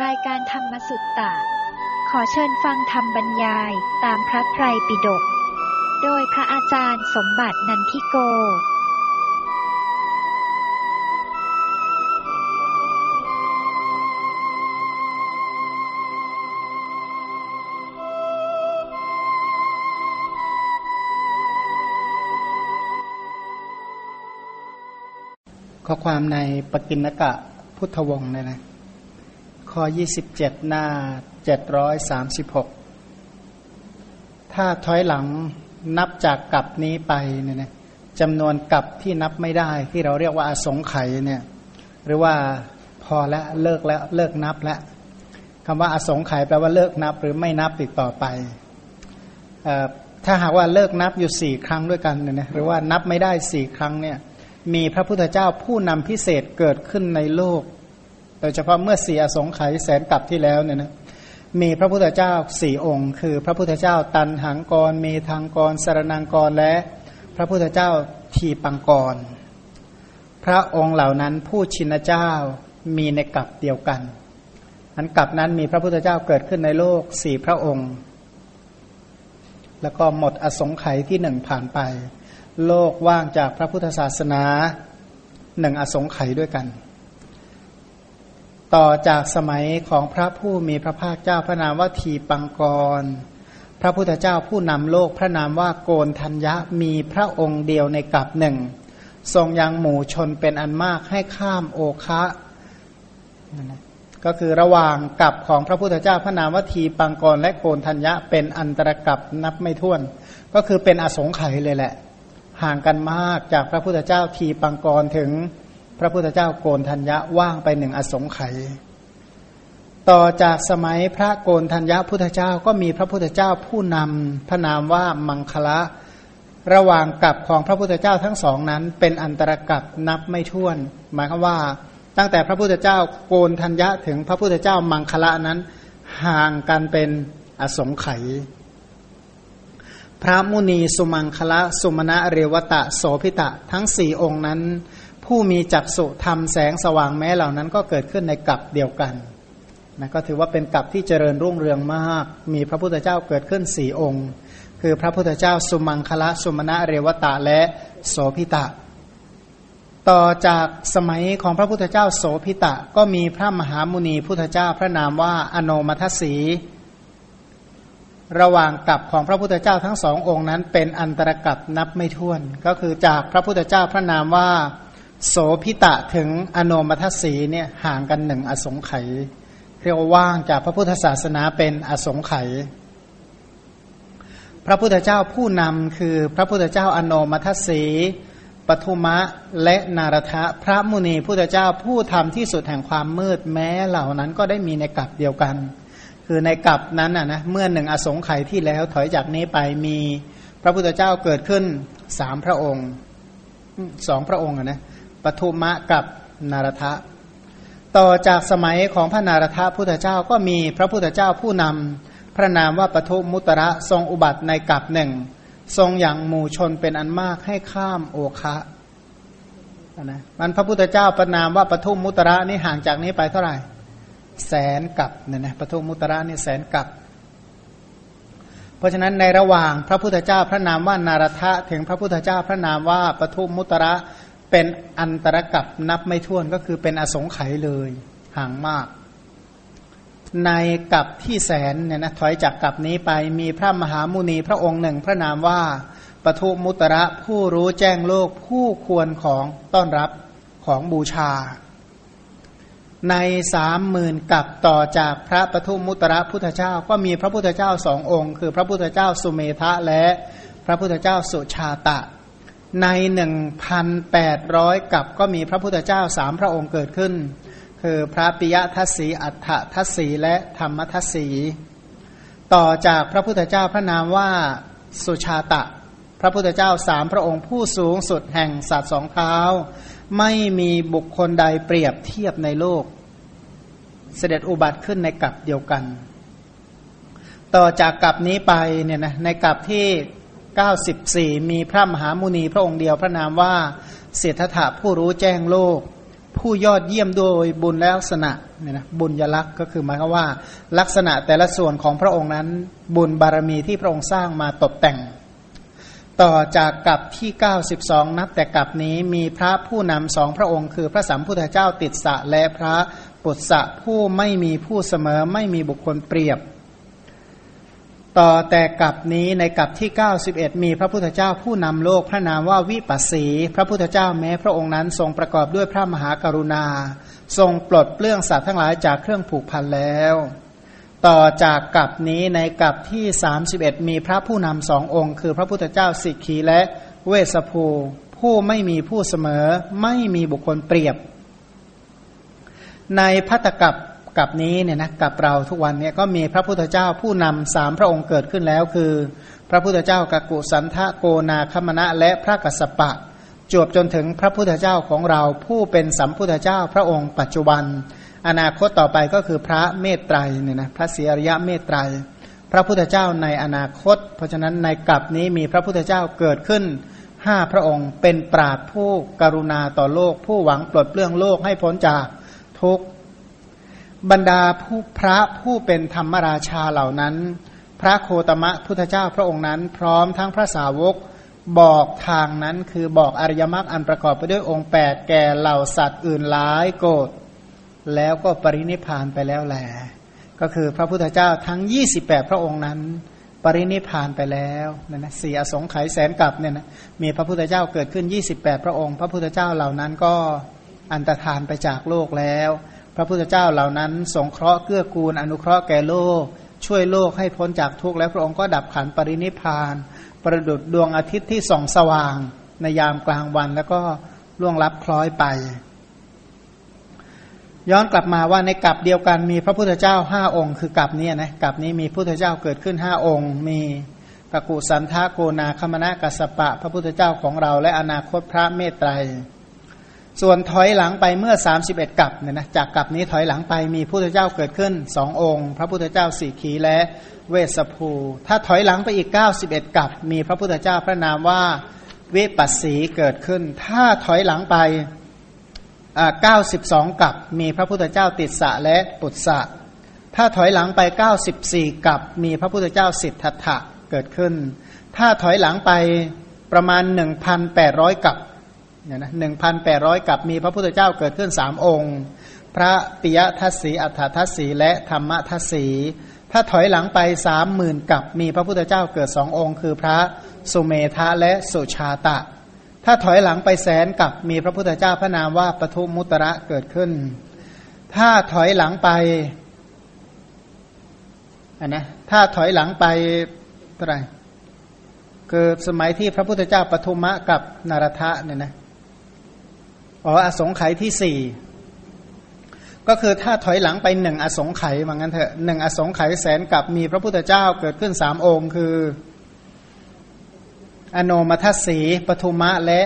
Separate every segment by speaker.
Speaker 1: รายการธรรมสุตตะ ขอเชิญฟังธรรมบรรยายตามพระไตรปิฎก โดยพระอาจารย์สมบัตินันทิโก
Speaker 2: ข้อความในปกิณกะพุทธวงศ์เนี่ยนะ ข้อ 27 หน้า 736 ถ้าถอยหลังนับจากกับนี้ไปเนี่ยนะจำนวนกับที่นับไม่ได้ที่เราเรียกว่าอสงไขยเนี่ยหรือว่าพอแล้วเลิกแล้วเลิกนับแล้วคำว่าอสงไขยแปลว่าเลิกนับ หรือไม่นับติดต่อไป ถ้าหากว่าเลิกนับอยู่สี่ครั้งด้วยกันเนี่ยนะหรือว่านับไม่ได้สี่ครั้งเนี่ยมีพระพุทธเจ้าผู้นำพิเศษเกิดขึ้นในโลก โดยเฉพาะเมื่อสี่อสงไขยแสนกลับที่แล้วเนี่ยนะมีพระพุทธเจ้าสี่องค์ คือพระพุทธเจ้าตันหังกรเมธังกรสารนังกรและพระพุทธเจ้าทีปังกร พระองค์เหล่านั้นผู้ชินเจ้ามีในกลับเดียวกันอันกลับนั้นมีพระพุทธเจ้าเกิดขึ้นในโลกสี่พระองค์ แล้วก็หมดอสงไขยที่หนึ่งผ่านไป โลกว่างจากพระพุทธศาสนาหนึ่งอสงไขยด้วยกัน ต่อจากสมัยของพระผู้มีพระภาคเจ้าพระนามว่าทีปังกร พระพุทธเจ้าผู้นำโลกพระนามว่าโกนทัญญะมีพระองค์เดียวในกับหนึ่ง ทรงยังหมู่ชนเป็นอันมากให้ข้ามโอคะก็คือระหว่างกับของพระพุทธเจ้าพระนามว่าทีปังกรและโกนทัญญะเป็นอันตรกับนับไม่ถ้วน ก็คือเป็นอสงไขยเลยแหละ ห่างกันมากจากพระพุทธเจ้าทีปังกรถึง ระพุทธเจ้าโกนทัญญะว่างไปหนึ่งอสงไขยต่อจากสมัยพระโกนทัญญะพุทธเจ้าก็มีพระพุทธเจ้าผู้นำพระนามว่ามังคละ ระหว่างกับของพระพุทธเจ้าทั้งสองนั้นเป็นอันตรกับนับไม่ถ้วน หมายความว่า ตั้งแต่พระพุทธเจ้าโกนทัญญะถึงพระพุทธเจ้ามังคละนั้น ห่างกันเป็นอสงไขยพระมุนีสุมังคละ สุมาณะเรวตะ โสพิตะ ทั้งสี่องค์นั้น ผู้มีจักสุทำแสงสว่างแม้เหล่านั้นก็เกิดขึ้นในกับเดียวกันนะก็ถือว่าเป็นกับที่เจริญรุ่งเรืองมาก มีพระพุทธเจ้าเกิดขึ้นสี่องค์ คือพระพุทธเจ้าสุมังคละ สุมาณะเรวตะและโสพิตะ ต่อจากสมัยของพระพุทธเจ้าโสพิตะ ก็มีพระมหามุนีพุทธเจ้าพระนามว่าอโนมัทสี ระหว่างกับของพระพุทธเจ้าทั้งสององค์นั้นเป็นอันตรกับนับไม่ถ้วน ก็คือจากพระพุทธเจ้าพระนามว่า โสพิตะถึงอโนมัทสีเนี่ยห่างกันหนึ่งอสงไขยเรียกว่าว่างจากพระพุทธศาสนาเป็นอสงไขยพระพุทธเจ้าผู้นำคือพระพุทธเจ้าอโนมัทสีปทุมะและนารทะพระมุนีพุทธเจ้าผู้ทำที่สุดแห่งความมืดแม้เหล่านั้นก็ได้มีในกับเดียวกัน คือในกับนั้นอะนะเมื่อหนึ่งอสงไขยที่แล้วถอยจากนี้ไปมีพระพุทธเจ้าเกิดขึ้นสามพระองค์สองพระองค์นะ ปทุมะกับนารทะ ต่อจากสมัยของพระนารทะพุทธเจ้าก็มีพระพุทธเจ้าผู้นำพระนามว่าปทุมุตระทรงอุบัติในกับหนึ่งทรงอย่างหมู่ชนเป็นอันมากให้ข้ามโอคะนะมันพระพุทธเจ้าประนามว่าปทุมมุตระนี่ห่างจากนี้ไปเท่าไหร่แสนกับเนี่ยนะปทุมมุตระนี่แสนกับ เพราะฉะนั้นในระหว่างพระพุทธเจ้าพระนามว่านารทะถึงพระพุทธเจ้าพระนามว่าปทุมมุตระ เป็นอันตรกับนับไม่ถ้วนก็คือเป็นอสงไขยเลย ห่างมาก ในกับที่แสนเนี่ยนะถอยจากกับนี้ไปมีพระมหามุนีพระองค์หนึ่ง พระนามว่าปทุมุตระผู้รู้แจ้งโลกผู้ควรของต้อนรับของบูชา ในสามหมื่นกับต่อจากพระปทุมุตระพุทธเจ้าก็มีพระพุทธเจ้าสององค์ คือพระพุทธเจ้าสุเมธะและพระพุทธเจ้าสุชาตะ ในหนึ่งพันแปดร้อยกับก็มีพระพุทธเจ้าสามพระองค์เกิดขึ้น คือพระปิยทัศสีอัฏฐทัศสีและธรรมทัศสีต่อจากพระพุทธเจ้าพระนามว่าสุชาตะ พระพุทธเจ้าสามพระองค์ผู้สูงสุดแห่งสัตว์สองเท้า ไม่มีบุคคลใดเปรียบเทียบในโลก เสด็จอุบัติขึ้นในกับเดียวกัน ต่อจากกับนี้ไปเนี่ยนะในกับที่ 94 มีพระมหามุนีพระองค์เดียวพระนามว่าเศรษฐะผู้รู้แจ้งโลก ผู้ยอดเยี่ยมโดยบุญและลักษณะเนี่ยนะบุญยลักษณ์ก็คือหมายความว่า ลักษณะแต่ละส่วนของพระองค์นั้น บุญบารมีที่พระองค์สร้างมาตกแต่ง ต่อจากกับที่ 92 นับแต่กับนี้มีพระผู้นำสองพระองค์ คือพระสัมพุทธเจ้าติดสะและพระปุตสะผู้ไม่มีผู้เสมอไม่มีบุคคลเปรียบ ต่อแต่กับนี้ในกับที่ 91 มีพระพุทธเจ้าผู้นำโลกพระนามว่าวิปัสสี พระพุทธเจ้าแม้พระองค์นั้นทรงประกอบด้วยพระมหากรุณา ทรงปลดเปลื้องสัตว์ทั้งหลายจากเครื่องผูกพันแล้ว ต่อจากกับนี้ในกับที่ 31 มีพระผู้นำสององค์ คือพระพุทธเจ้าสิกขีและเวสภู ผู้ไม่มีผู้เสมอไม่มีบุคคลเปรียบ ในพัตกับ กับนี้เนี่ยนะกับเราทุกวันเนี่ยก็มีพระพุทธเจ้าผู้นำสามพระองค์เกิดขึ้นแล้ว คือ พระพุทธเจ้ากกุสันทะโกนาคมณะและพระกัสสปะ จวบจนถึงพระพุทธเจ้าของเราผู้เป็นสัมพุทธเจ้าพระองค์ปัจจุบัน อนาคตต่อไปก็คือพระเมตไตรเนี่ยนะพระเสียรยะเมตไตร พระพุทธเจ้าในอนาคต เพราะฉะนั้นในกับนี้มีพระพุทธเจ้าเกิดขึ้นห้าพระองค์เป็นปราดผู้กรุณาต่อโลก ผู้หวังปลดเปลื้องโลกให้พ้นจากทุกข์ บรรดาผู้พระผู้เป็นธรรมราชาเหล่านั้น พระโคตมะพุทธเจ้าพระองค์นั้น พร้อมทั้งพระสาวกบอกทางนั้นคือบอกอริยมรรคอันประกอบไปด้วยองค์แปดแก่เหล่าสัตว์อื่นหลายโกรธแล้วก็ปรินิพานไปแล้วแหละก็คือพระพุทธเจ้าทั้ง 28 พระองค์นั้น ปรินิพานไปแล้วนะนะสี่อสงไขยแสนกับเนี่ยนะมีพระพุทธเจ้าเกิดขึ้น 28 พระองค์ พระพุทธเจ้าเหล่านั้นก็อันตรธานไปจากโลกแล้ว พระพุทธเจ้าเหล่านั้น สงเคราะห์เกื้อกูล อนุเคราะห์แก่โลก ช่วยโลกให้พ้นจากทุกข์และพระองค์ก็ดับขันปรินิพาน ประดุดดวงอาทิตย์ที่ส่องสว่าง ในยามกลางวันแล้วก็ล่วงลับคล้อยไป ย้อนกลับมาว่าในกลับเดียวกันมีพระพุทธเจ้าห้าองค์ คือกลับนี้นะกลับนี้มีพุทธเจ้าเกิดขึ้นห้าองค์ มีกกุสันทะโกนาคมณะกัสปะ พระพุทธเจ้าของเรา และอนาคตพระเมตไตร ส่วนถอยหลังไปเมื่อ 31กับเนี่ยนะจากกับนี้ถอยหลังไปมีพุทธเจ้าเกิดขึ้นสององค์ พระพุทธเจ้าสี่ขีและเวสภู ถ้าถอยหลังไปอีก 91กับมีพระพุทธเจ้าพระนามว่าวิปัสสีเกิดขึ้น ถ้าถอยหลังไป92กับมีพระพุทธเจ้าติดสะและปุตสะถ้าถอยหลังไป 94กับมีพระพุทธเจ้าสิทธัตถะเกิดขึ้น ถ้าถอยหลังไปประมาณ 1,800กับ เนี่ยนะหนึ่งพันแปดร้อยกับมีพระพุทธเจ้าเกิดขึ้นสามองค์ พระปิยทัศสีอัฏฐทัศสีและธรรมทัศสีถ้าถอยหลังไปสามหมื่นกับมีพระพุทธเจ้าเกิดสององค์ คือพระสุเมธะและสุชาตะ ถ้าถอยหลังไปแสนกับมีพระพุทธเจ้าพระนามว่าปทุมุตระเกิดขึ้น ถ้าถอยหลังไปอันนะถ้าถอยหลังไปเท่าไหร่คือสมัยที่พระพุทธเจ้าปทุมะกับนารทะเนี่ยนะ อ๋ออสงไขยที่สี่ก็คือถ้าถอยหลังไปหนึ่งอสงไขยว่างั้นเถอะหนึ่งอสงไขยแสนกับมีพระพุทธเจ้าเกิดขึ้นสามองค์ คือ อโนมัทสีปทุมะและ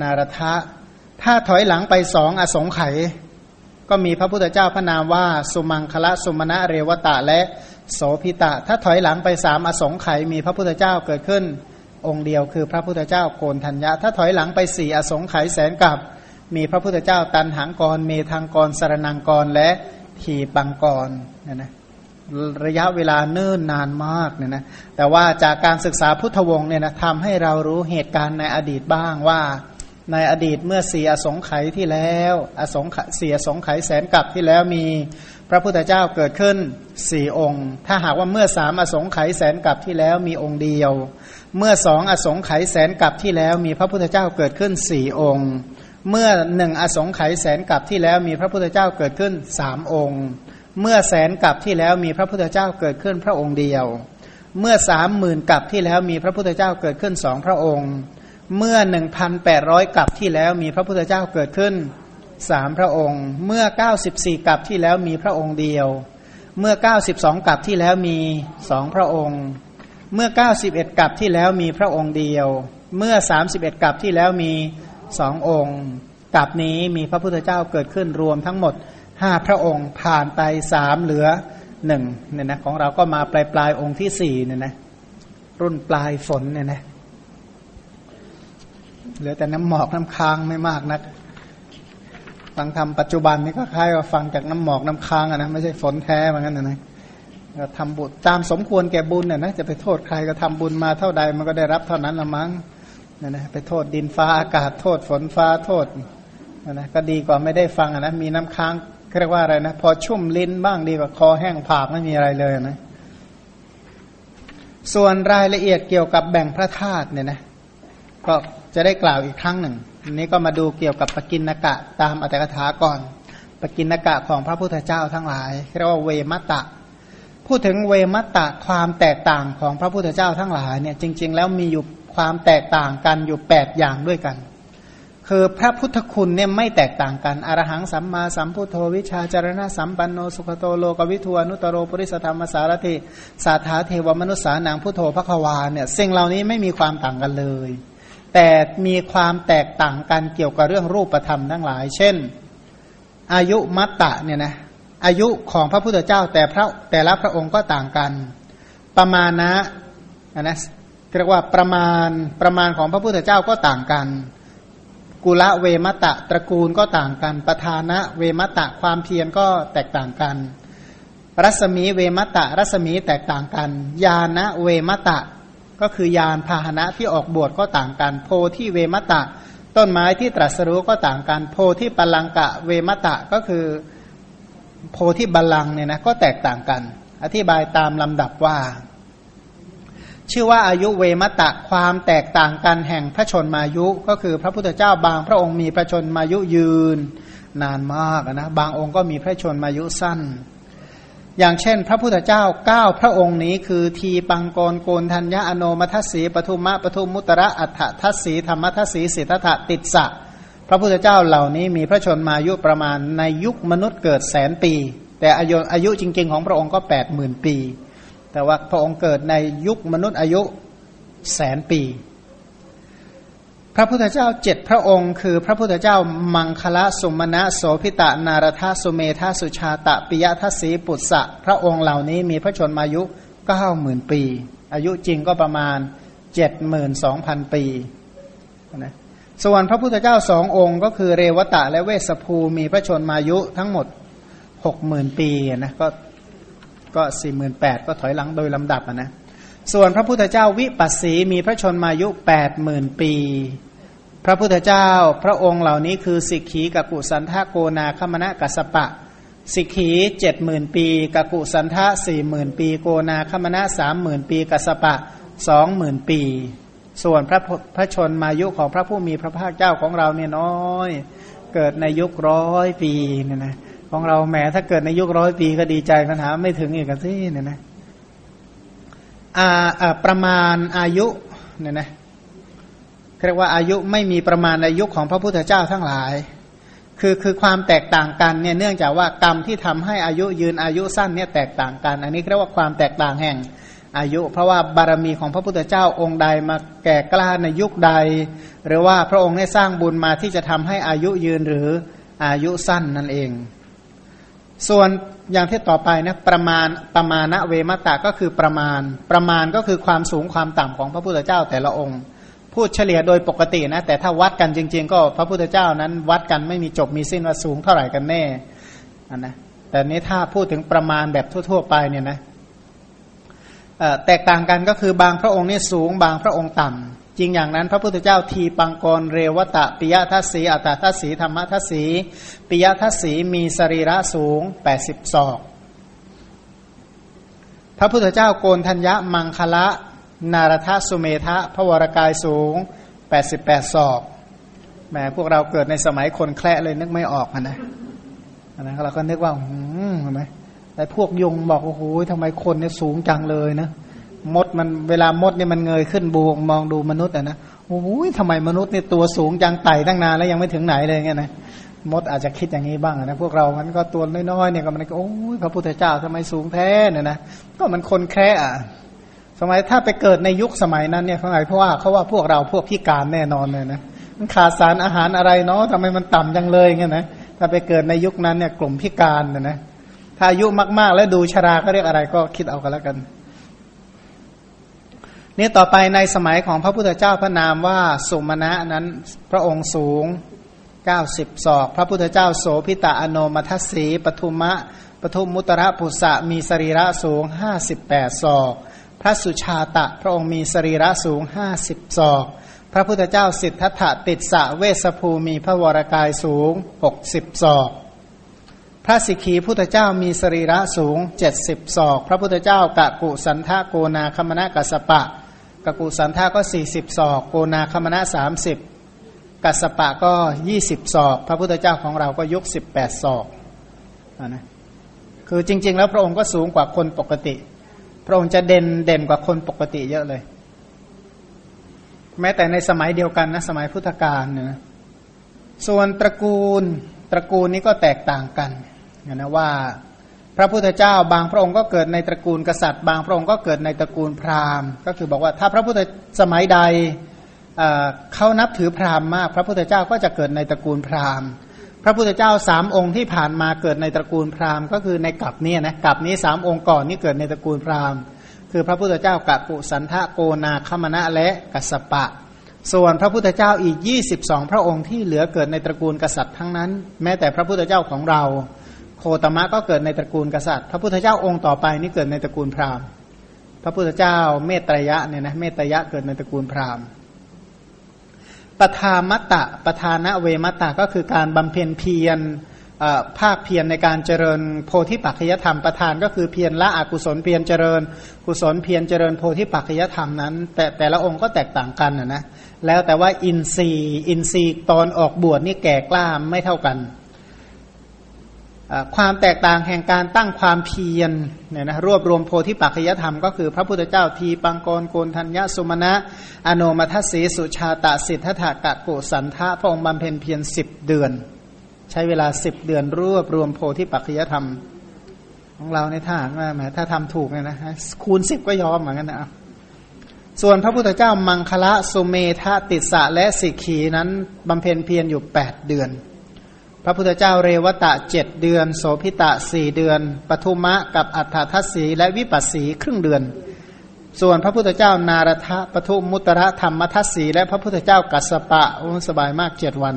Speaker 2: นารทะ ถ้าถอยหลังไปสองอสงไขยก็มีพระพุทธเจ้าพระนามว่า สุมังคละสุมาณะเรวตะและโสพิตะ ถ้าถอยหลังไปสามอสงไขยมีพระพุทธเจ้าเกิดขึ้นองค์เดียวคือพระพุทธเจ้าโกนทัญญาถ้าถอยหลังไปสี่อสงไขยแสนกับ มีพระพุทธเจ้าตันหังกร เมธังกรสารนังกรและทีปังกรเนี่ยนะระยะเวลาเนิ่นนานมากเนี่ยนะแต่ว่าจากการศึกษาพุทธวงศ์เนี่ยนะทำให้เรารู้เหตุการณ์ในอดีตบ้างว่า ในอดีตเมื่อสี่อสงไขยที่แล้ว อสงเสียสงไขยแสนกับที่แล้วมีพระพุทธเจ้าเกิดขึ้นสี่องค์ ถ้าหากว่าเมื่อสามอสงไขยแสนกับที่แล้วมีองค์เดียว เมื่อสองอสงไขยแสนกับที่แล้วมีพระพุทธเจ้าเกิดขึ้นสี่องค์ เมื่อหนึ่งอสงไขยแสนกับที่แล้วมีพระพุทธเจ้าเกิดขึ้นสามองค์ เมื่อแสนกับที่แล้วมีพระพุทธเจ้าเกิดขึ้นพระองค์เดียว เมื่อสามหมื่นกับที่แล้วมีพระพุทธเจ้าเกิดขึ้นสองพระองค์ เมื่อหนึ่งพันแปดร้อยกับที่แล้วมีพระพุทธเจ้าเกิดขึ้นสามพระองค์ เมื่อเก้าสิบสี่กับที่แล้วมีพระองค์เดียว เมื่อเก้าสิบสองกับที่แล้วมีสองพระองค์ เมื่อเก้าสิบเอ็ดกับที่แล้วมีพระองค์เดียว เมื่อสามสิบเอ็ดกับที่แล้วมี สององค์กับนี้มีพระพุทธเจ้าเกิดขึ้นรวมทั้งหมดห้าพระองค์ผ่านไปสามเหลือหนึ่งเนี่ยนะของเราก็มาปลายปลายองค์ที่สี่เนี่ยนะรุ่นปลายฝนเนี่ยนะเหลือแต่น้ำหมอกน้ำค้างไม่มากนัก ฟังธรรมปัจจุบันนี่ก็คล้ายกับฟังจากน้ำหมอกน้ำค้างอะนะไม่ใช่ฝนแท้เหมือนกันนะนะทำบุญตามสมควรแก่บุญเนี่ยนะจะไปโทษใครก็ทำบุญมาเท่าใดมันก็ได้รับเท่านั้นละมั้ง นะนะไปโทษดินฟ้าอากาศโทษฝนฟ้าโทษนะนะก็ดีกว่าไม่ได้ฟังนะมีน้ำค้างเรียกว่าอะไรนะพอชุ่มลิ้นบ้างดีกว่าคอแห้งผากไม่มีอะไรเลยนะ ส่วนรายละเอียดเกี่ยวกับแบ่งพระธาตุเนี่ยนะก็จะได้กล่าวอีกครั้งหนึ่งนนี้ก็มาดูเกี่ยวกับปกินนกะตามอัตถกถาก่อน ปกินนกะของพระพุทธเจ้าทั้งหลายเรียกว่าเวมัตตะ พูดถึงเวมัตตะความแตกต่างของพระพุทธเจ้าทั้งหลายเนี่ยจริง ๆ แล้วมีอยู่ ความแตกต่างกันอยู่แปดอย่างด้วยกัน คือพระพุทธคุณเนี่ยไม่แตกต่างกัน อรหังสัมมาสัมพุทโธวิชาจารณะสัมปันโนสุขโตโลกวิทูอนุตโรปริสธรรมสารถิสาธาเทวมนุษสานังพุทโธพระควาเนี่ยสิ่งเหล่านี้ไม่มีความต่างกันเลย แต่มีความแตกต่างกันเกี่ยวกับเรื่องรูปธรรมทั้งหลาย เช่น อายุมัตตะเนี่ยนะอายุของพระพุทธเจ้าแต่พระแต่ละพระองค์ก็ต่างกัน ประมาณนะนะ เรียกว่าประมาณประมาณของพระพุทธเจ้าก็ต่างกัน กุละเวมตะตระกูลก็ต่างกัน ประธานะเวมตะความเพียรก็แตกต่างกัน รัศมีเวมตะรัศมีแตกต่างกันยานะเวมตะ ก็คือยานพาหนะที่ออกบวชก็ต่างกัน โพที่เวมตะ ต้นไม้ที่ตรัสรู้ก็ต่างกัน โพที่ปลังกะเวมตะก็คือโพที่บาลังเนี่ยนะก็แตกต่างกัน อธิบายตามลำดับว่า ชื่อว่าอายุเวมตะความแตกต่างกันแห่งพระชนมายุ ก็คือพระพุทธเจ้าบางพระองค์มีพระชนมายุยืนนานมากนะบางองค์ก็มีพระชนมายุสั้น อย่างเช่น พระพุทธเจ้าเก้าพระองค์นี้คือทีปังกรโกนธัญญาอโนมัทสีปทุมะปทุมมุตระอัฏฐทัศสีธรรมทัศสีสิทธะติดสะพระพุทธเจ้าเหล่านี้มีพระชนมายุประมาณในยุคมนุษย์เกิดแสนปี แต่อายุอายุจริง ๆ ของพระองค์ก็แปดหมื่นปี แต่ว่าพระองค์เกิดในยุคมนุษย์อายุแสนปี พระพุทธเจ้าเจ็ดพระองค์ คือพระพุทธเจ้ามังคละสุมาณะโสพิตะนารทสุเมธาสุชาตะปิยทัศีปุตสะพระองค์เหล่านี้มีพระชนมายุเก้าหมื่นปี อายุจริงก็ประมาณเจ็ดหมื่นสองพันปีนะส่วนพระพุทธเจ้าสององค์ก็คือเรวตะและเวสภูมีพระชนมายุทั้งหมดหกหมื่นปีนะก็ ก็สี่หมื่นแปดก็ถอยหลังโดยลำดับนะส่วนพระพุทธเจ้าวิปัสสีมีพระชนมายุแปดหมื่นปี พระพุทธเจ้าพระองค์เหล่านี้คือสิกขีกักุสันทะโกนาคมณะกัสปะ สิกขีเจ็ดหมื่นปีกักุสันทะสี่หมื่นปี โกนาคมณะสามหมื่นปีกัสปะสองหมื่นปี ส่วนพระพระชนมายุของพระผู้มีพระภาคเจ้าของเราเนี่ยน้อย เกิดในยุคร้อยปีเนี่ยนะ ของเราแหมถ้าเกิดในยุคร้อยปีก็ดีใจปัญหาไม่ถึงอีกสิเนี่ยนะอาประมาณอายุเนี่ยนะเรียกว่าอายุไม่มีประมาณอายุของพระพุทธเจ้าทั้งหลาย คือคือความแตกต่างกันเนี่ยเนื่องจากว่ากรรมที่ทำให้อายุยืนอายุสั้นเนี่ยแตกต่างกัน อันนี้เรียกว่าความแตกต่างแห่งอายุ เพราะว่าบารมีของพระพุทธเจ้าองค์ใดมาแก่กล้าในยุคใด หรือว่าพระองค์ได้สร้างบุญมาที่จะทำให้อายุยืนหรืออายุสั้นนั่นเอง ส่วนอย่างที่ต่อไปนะประมาณประมาณเวมตะก็คือประมาณ ประมาณก็คือความสูงความต่ำของพระพุทธเจ้าแต่ละองค์ พูดเฉลี่ยโดยปกตินะ แต่ถ้าวัดกันจริง ๆ ก็พระพุทธเจ้านั้นวัดกันไม่มีจบมีสิ้นว่าสูงเท่าไหร่กันแน่นนะแต่นี้ถ้าพูดถึงประมาณแบบทั่ว ๆ ไปเนี่ยนะแตกต่างกันก็คือบางพระองค์นี่สูงบางพระองค์ต่ำ จริงอย่างนั้น พระพุทธเจ้าทีปังกรเรวตะปิยทัศสีอัตทัศสีธรรมทัศสีปิยทัศสีมีสรีระสูงแปดสิบศอกพระพุทธเจ้าโกนทัญญะมังคละ นารทสุเมทะพระวรกายสูงแปดสิบแปดศอกแหมพวกเราเกิดในสมัยคนแคละเลยนึกไม่ออกนะนะเราก็นึกว่าหืมเห็นไหมแต่พวกยงบอกโอ้โหทำไมคนเนี่ยสูงจังเลยนะ มดมันเวลามดเนี่ยมันเงยขึ้นบูมองดูมนุษย์อะนะโอ้ยทำไมมนุษย์เนี่ยตัวสูงยังไต่ตั้งนานแล้วยังไม่ถึงไหนเลยเงี้ยนะมดอาจจะคิดอย่างนี้บ้างนะพวกเรามันก็ตัวน้อยๆเนี่ยก็มันก็โอ้ยพระพุทธเจ้าทำไมสูงแท้เนี่ยนะก็มันคนแค่อะ สมัยถ้าไปเกิดในยุคสมัยนั้นเนี่ยเขาไงเพราะว่าเขาว่าพวกเราพวกพิการแน่นอนเลยนะมันขาดสารอาหารอะไรเนาะทำไมมันต่ำจังเลยเงี้ยนะถ้าไปเกิดในยุคนั้นเนี่ยกลุ่มพิการเนี่ยนะถ้าอายุมากๆ แล้วดูชราเขาเรียกอะไรก็คิดเอากันแล้วกัน นี่ต่อไปในสมัยของพระพุทธเจ้าพระนามว่าสุมาณะนั้นพระองค์สูง 90ศอก พระพุทธเจ้าโสพิตาอโนมัทสีปทุมะปทุมมุตระปุษะมีสรีระสูง 58ศอก พระสุชาตะพระองค์มีสรีระสูง 50ศอก พระพุทธเจ้าสิทธัตถะติดสะเวสภูมีพระวรกายสูง 60ศอกพระสิกขีพุทธเจ้ามีสรีระสูง 70ศอก พระพุทธเจ้ากะกุสันทะโกนาคมณะกัสปะ กกุสันทะก็40ศอก โกนาคมณะ30กัสปะก็20ศอก พระพุทธเจ้าของเราก็ยก18ศอกอนะคือจริง ๆ แล้วพระองค์ก็สูงกว่าคนปกติ พระองค์จะเด่นเด่นกว่าคนปกติเยอะเลย แม้แต่ในสมัยเดียวกันนะสมัยพุทธกาลเนี่ยนะส่วนตระกูลตระกูลนี้ก็แตกต่างกันนะว่า ระพุทธเจ้าบางพระองค์ก็เกิดในตระกูลกษัตริย์ บางพระองค์ก็เกิดในตระกูลพราหมณ์ ก็คือบอกว่าถ้าพระพุทธสมัยใดเขานับถือพราหมณ์มาก พระพุทธเจ้าก็จะเกิดในตระกูลพราหมณ์ พระพุทธเจ้าสามองค์ที่ผ่านมาเกิดในตระกูลพราหมณ์ก็คือในกลับนี้นะกลับนี้สามองค์ก่อนนี่เกิดในตระกูลพราหมณ์ คือพระพุทธเจ้ากะกุสันทะโกนาคมณะและกัสปะ ส่วนพระพุทธเจ้าอีก 22 พระองค์ที่เหลือเกิดในตระกูลกษัตริย์ทั้งนั้น แม้แต่พระพุทธเจ้าของเรา โคตมะก็เกิดในตระกูลกษัตริย์ พระพุทธเจ้าองค์ต่อไปนี่เกิดในตระกูลพราหมณ์ พระพุทธเจ้าเมตตยะเนี่ยนะเมตยะเกิดในตระกูลพราหมณ์ปทามัตตะปทานะเวมัตตะก็คือการบำเพ็ญเพียรภาคเพียรในการเจริญโพธิปัจจยธรรมประธานก็คือเพียรละอกุศลเพียรเจริญ กุศลเพียรเจริญโพธิปัจจยธรรมนั้น แต่แต่ละองค์ก็แตกต่างกันนะนะแล้วแต่ว่าอินทรีย์อินทรีย์ตอนออกบวชนี่แก่กล้ามไม่เท่ากัน ความแตกต่างแห่งการตั้งความเพียรเนี่ยนะรวบรวมโพธิปัจจยธรรมก็คือพระพุทธเจ้าทีปังกรโกนทัญญาสุมาณะอโนมัทสีสุชาตะสิทธัตถกะโกสันทะพระองค์บำเพ็ญเพียรสิบเดือน ใช้เวลาสิบเดือนรวบรวมโพธิปัจจยธรรม ของเราในท่าว่าแหมถ้าทำถูกเนี่ยนะคูณสิบก็ยอมเหมือนกันนะส่วนพระพุทธเจ้ามังคละสุเมธาติสะและสิกขีนั้นบำเพ็ญเพียรอยู่แปดเดือน พระพุทธเจ้าเรวตะเจ็ดเดือน โสพิตะสี่เดือน ปทุมะกับอัฏฐทัศสีและวิปัสสีครึ่งเดือน ส่วนพระพุทธเจ้านารทะปทุมมุตระธรรมทัศสีและพระพุทธเจ้ากัสปะโอ้สบายมากเจ็ดวัน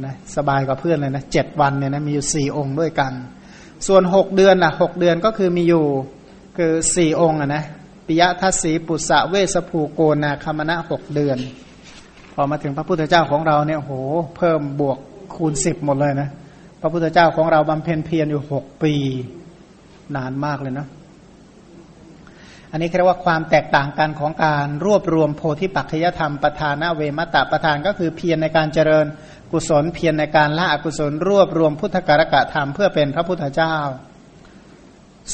Speaker 2: นะสบายกว่าเพื่อนเลยนะเจ็ดวันเนี่ยนะมีอยู่สี่องค์ด้วยกัน ส่วนหกเดือนล่ะหกเดือนก็คือมีอยู่คือสี่องค์อะนะปิยทัศสีปุษะเวสภูโกนาคามณะหกเดือน พอมาถึงพระพุทธเจ้าของเราเนี่ยโหเพิ่มบวก คูณสิบหมดเลยนะ พระพุทธเจ้าของเราบำเพ็ญเพียรอยู่หกปีนานมากเลยนะอันนี้เรียกว่าความแตกต่างกันของการรวบรวมโพธิปัจจยธรรมประธานะเวมตะประธานก็คือเพียรในการเจริญกุศลเพียรในการละอกุศล รวบรวมพุทธการกะธรรมเพื่อเป็นพระพุทธเจ้า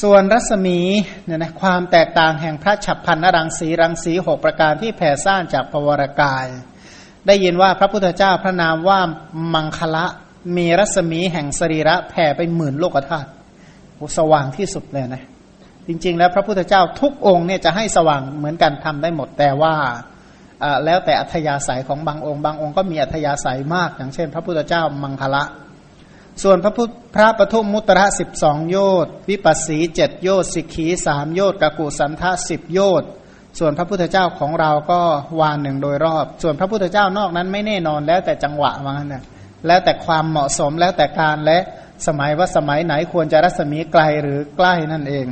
Speaker 2: ส่วนรัศมีเนี่ยนะความแตกต่างแห่งพระฉับพันนรังสีรังสีหกประการที่แผ่ซ่านจากปวรกาย ได้ยินว่าพระพุทธเจ้าพระนามว่ามังคละมีรัศมีแห่งสรีระแผ่ไปหมื่นโลกธาตุสว่างที่สุดเลยนะจริง ๆ แล้วพระพุทธเจ้าทุกองค์เนี่ยจะให้สว่างเหมือนกันทำได้หมดแต่ว่าแล้วแต่อัธยาศัยของบางองค์บางองค์ก็มีอัธยาศัยมาก อย่างเช่น พระพุทธเจ้ามังคละ ส่วนพระพุทธพระปทุมมุตระสิบสองโยชน์วิปัสสีเจ็ดโยชน์สิกขีสามโยชน์กกุสันทะสิบโยชน์ ส่วนพระพุทธเจ้าของเราก็วานหนึ่งโดยรอบ ส่วนพระพุทธเจ้านอกนั้นไม่แน่นอนแล้วแต่จังหวะว่างั้นนะแล้วแต่ความเหมาะสมแล้วแต่การและสมัยว่าสมัยไหนควรจะรัศมีไกลหรือใกล้นั่นเอง